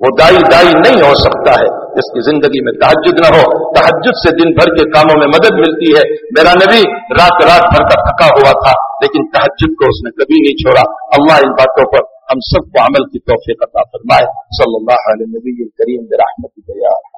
وہ دائی دائی نہیں ہو سکتا ہے جس کی زندگی میں تحجد نہ ہو۔ تحجد سے دن بھر کے کاموں میں مدد ملتی ہے۔ میرا نبی رات رات بھر کا تھکا ہوا تھا، لیکن تحجد کو اس نے کبھی نہیں چھوڑا۔ اللہ ان باتوں پر ہم سب کو عمل کی توفیق عطا فرمائے۔ صلی اللہ علیہ نبی کریم برحمت تیار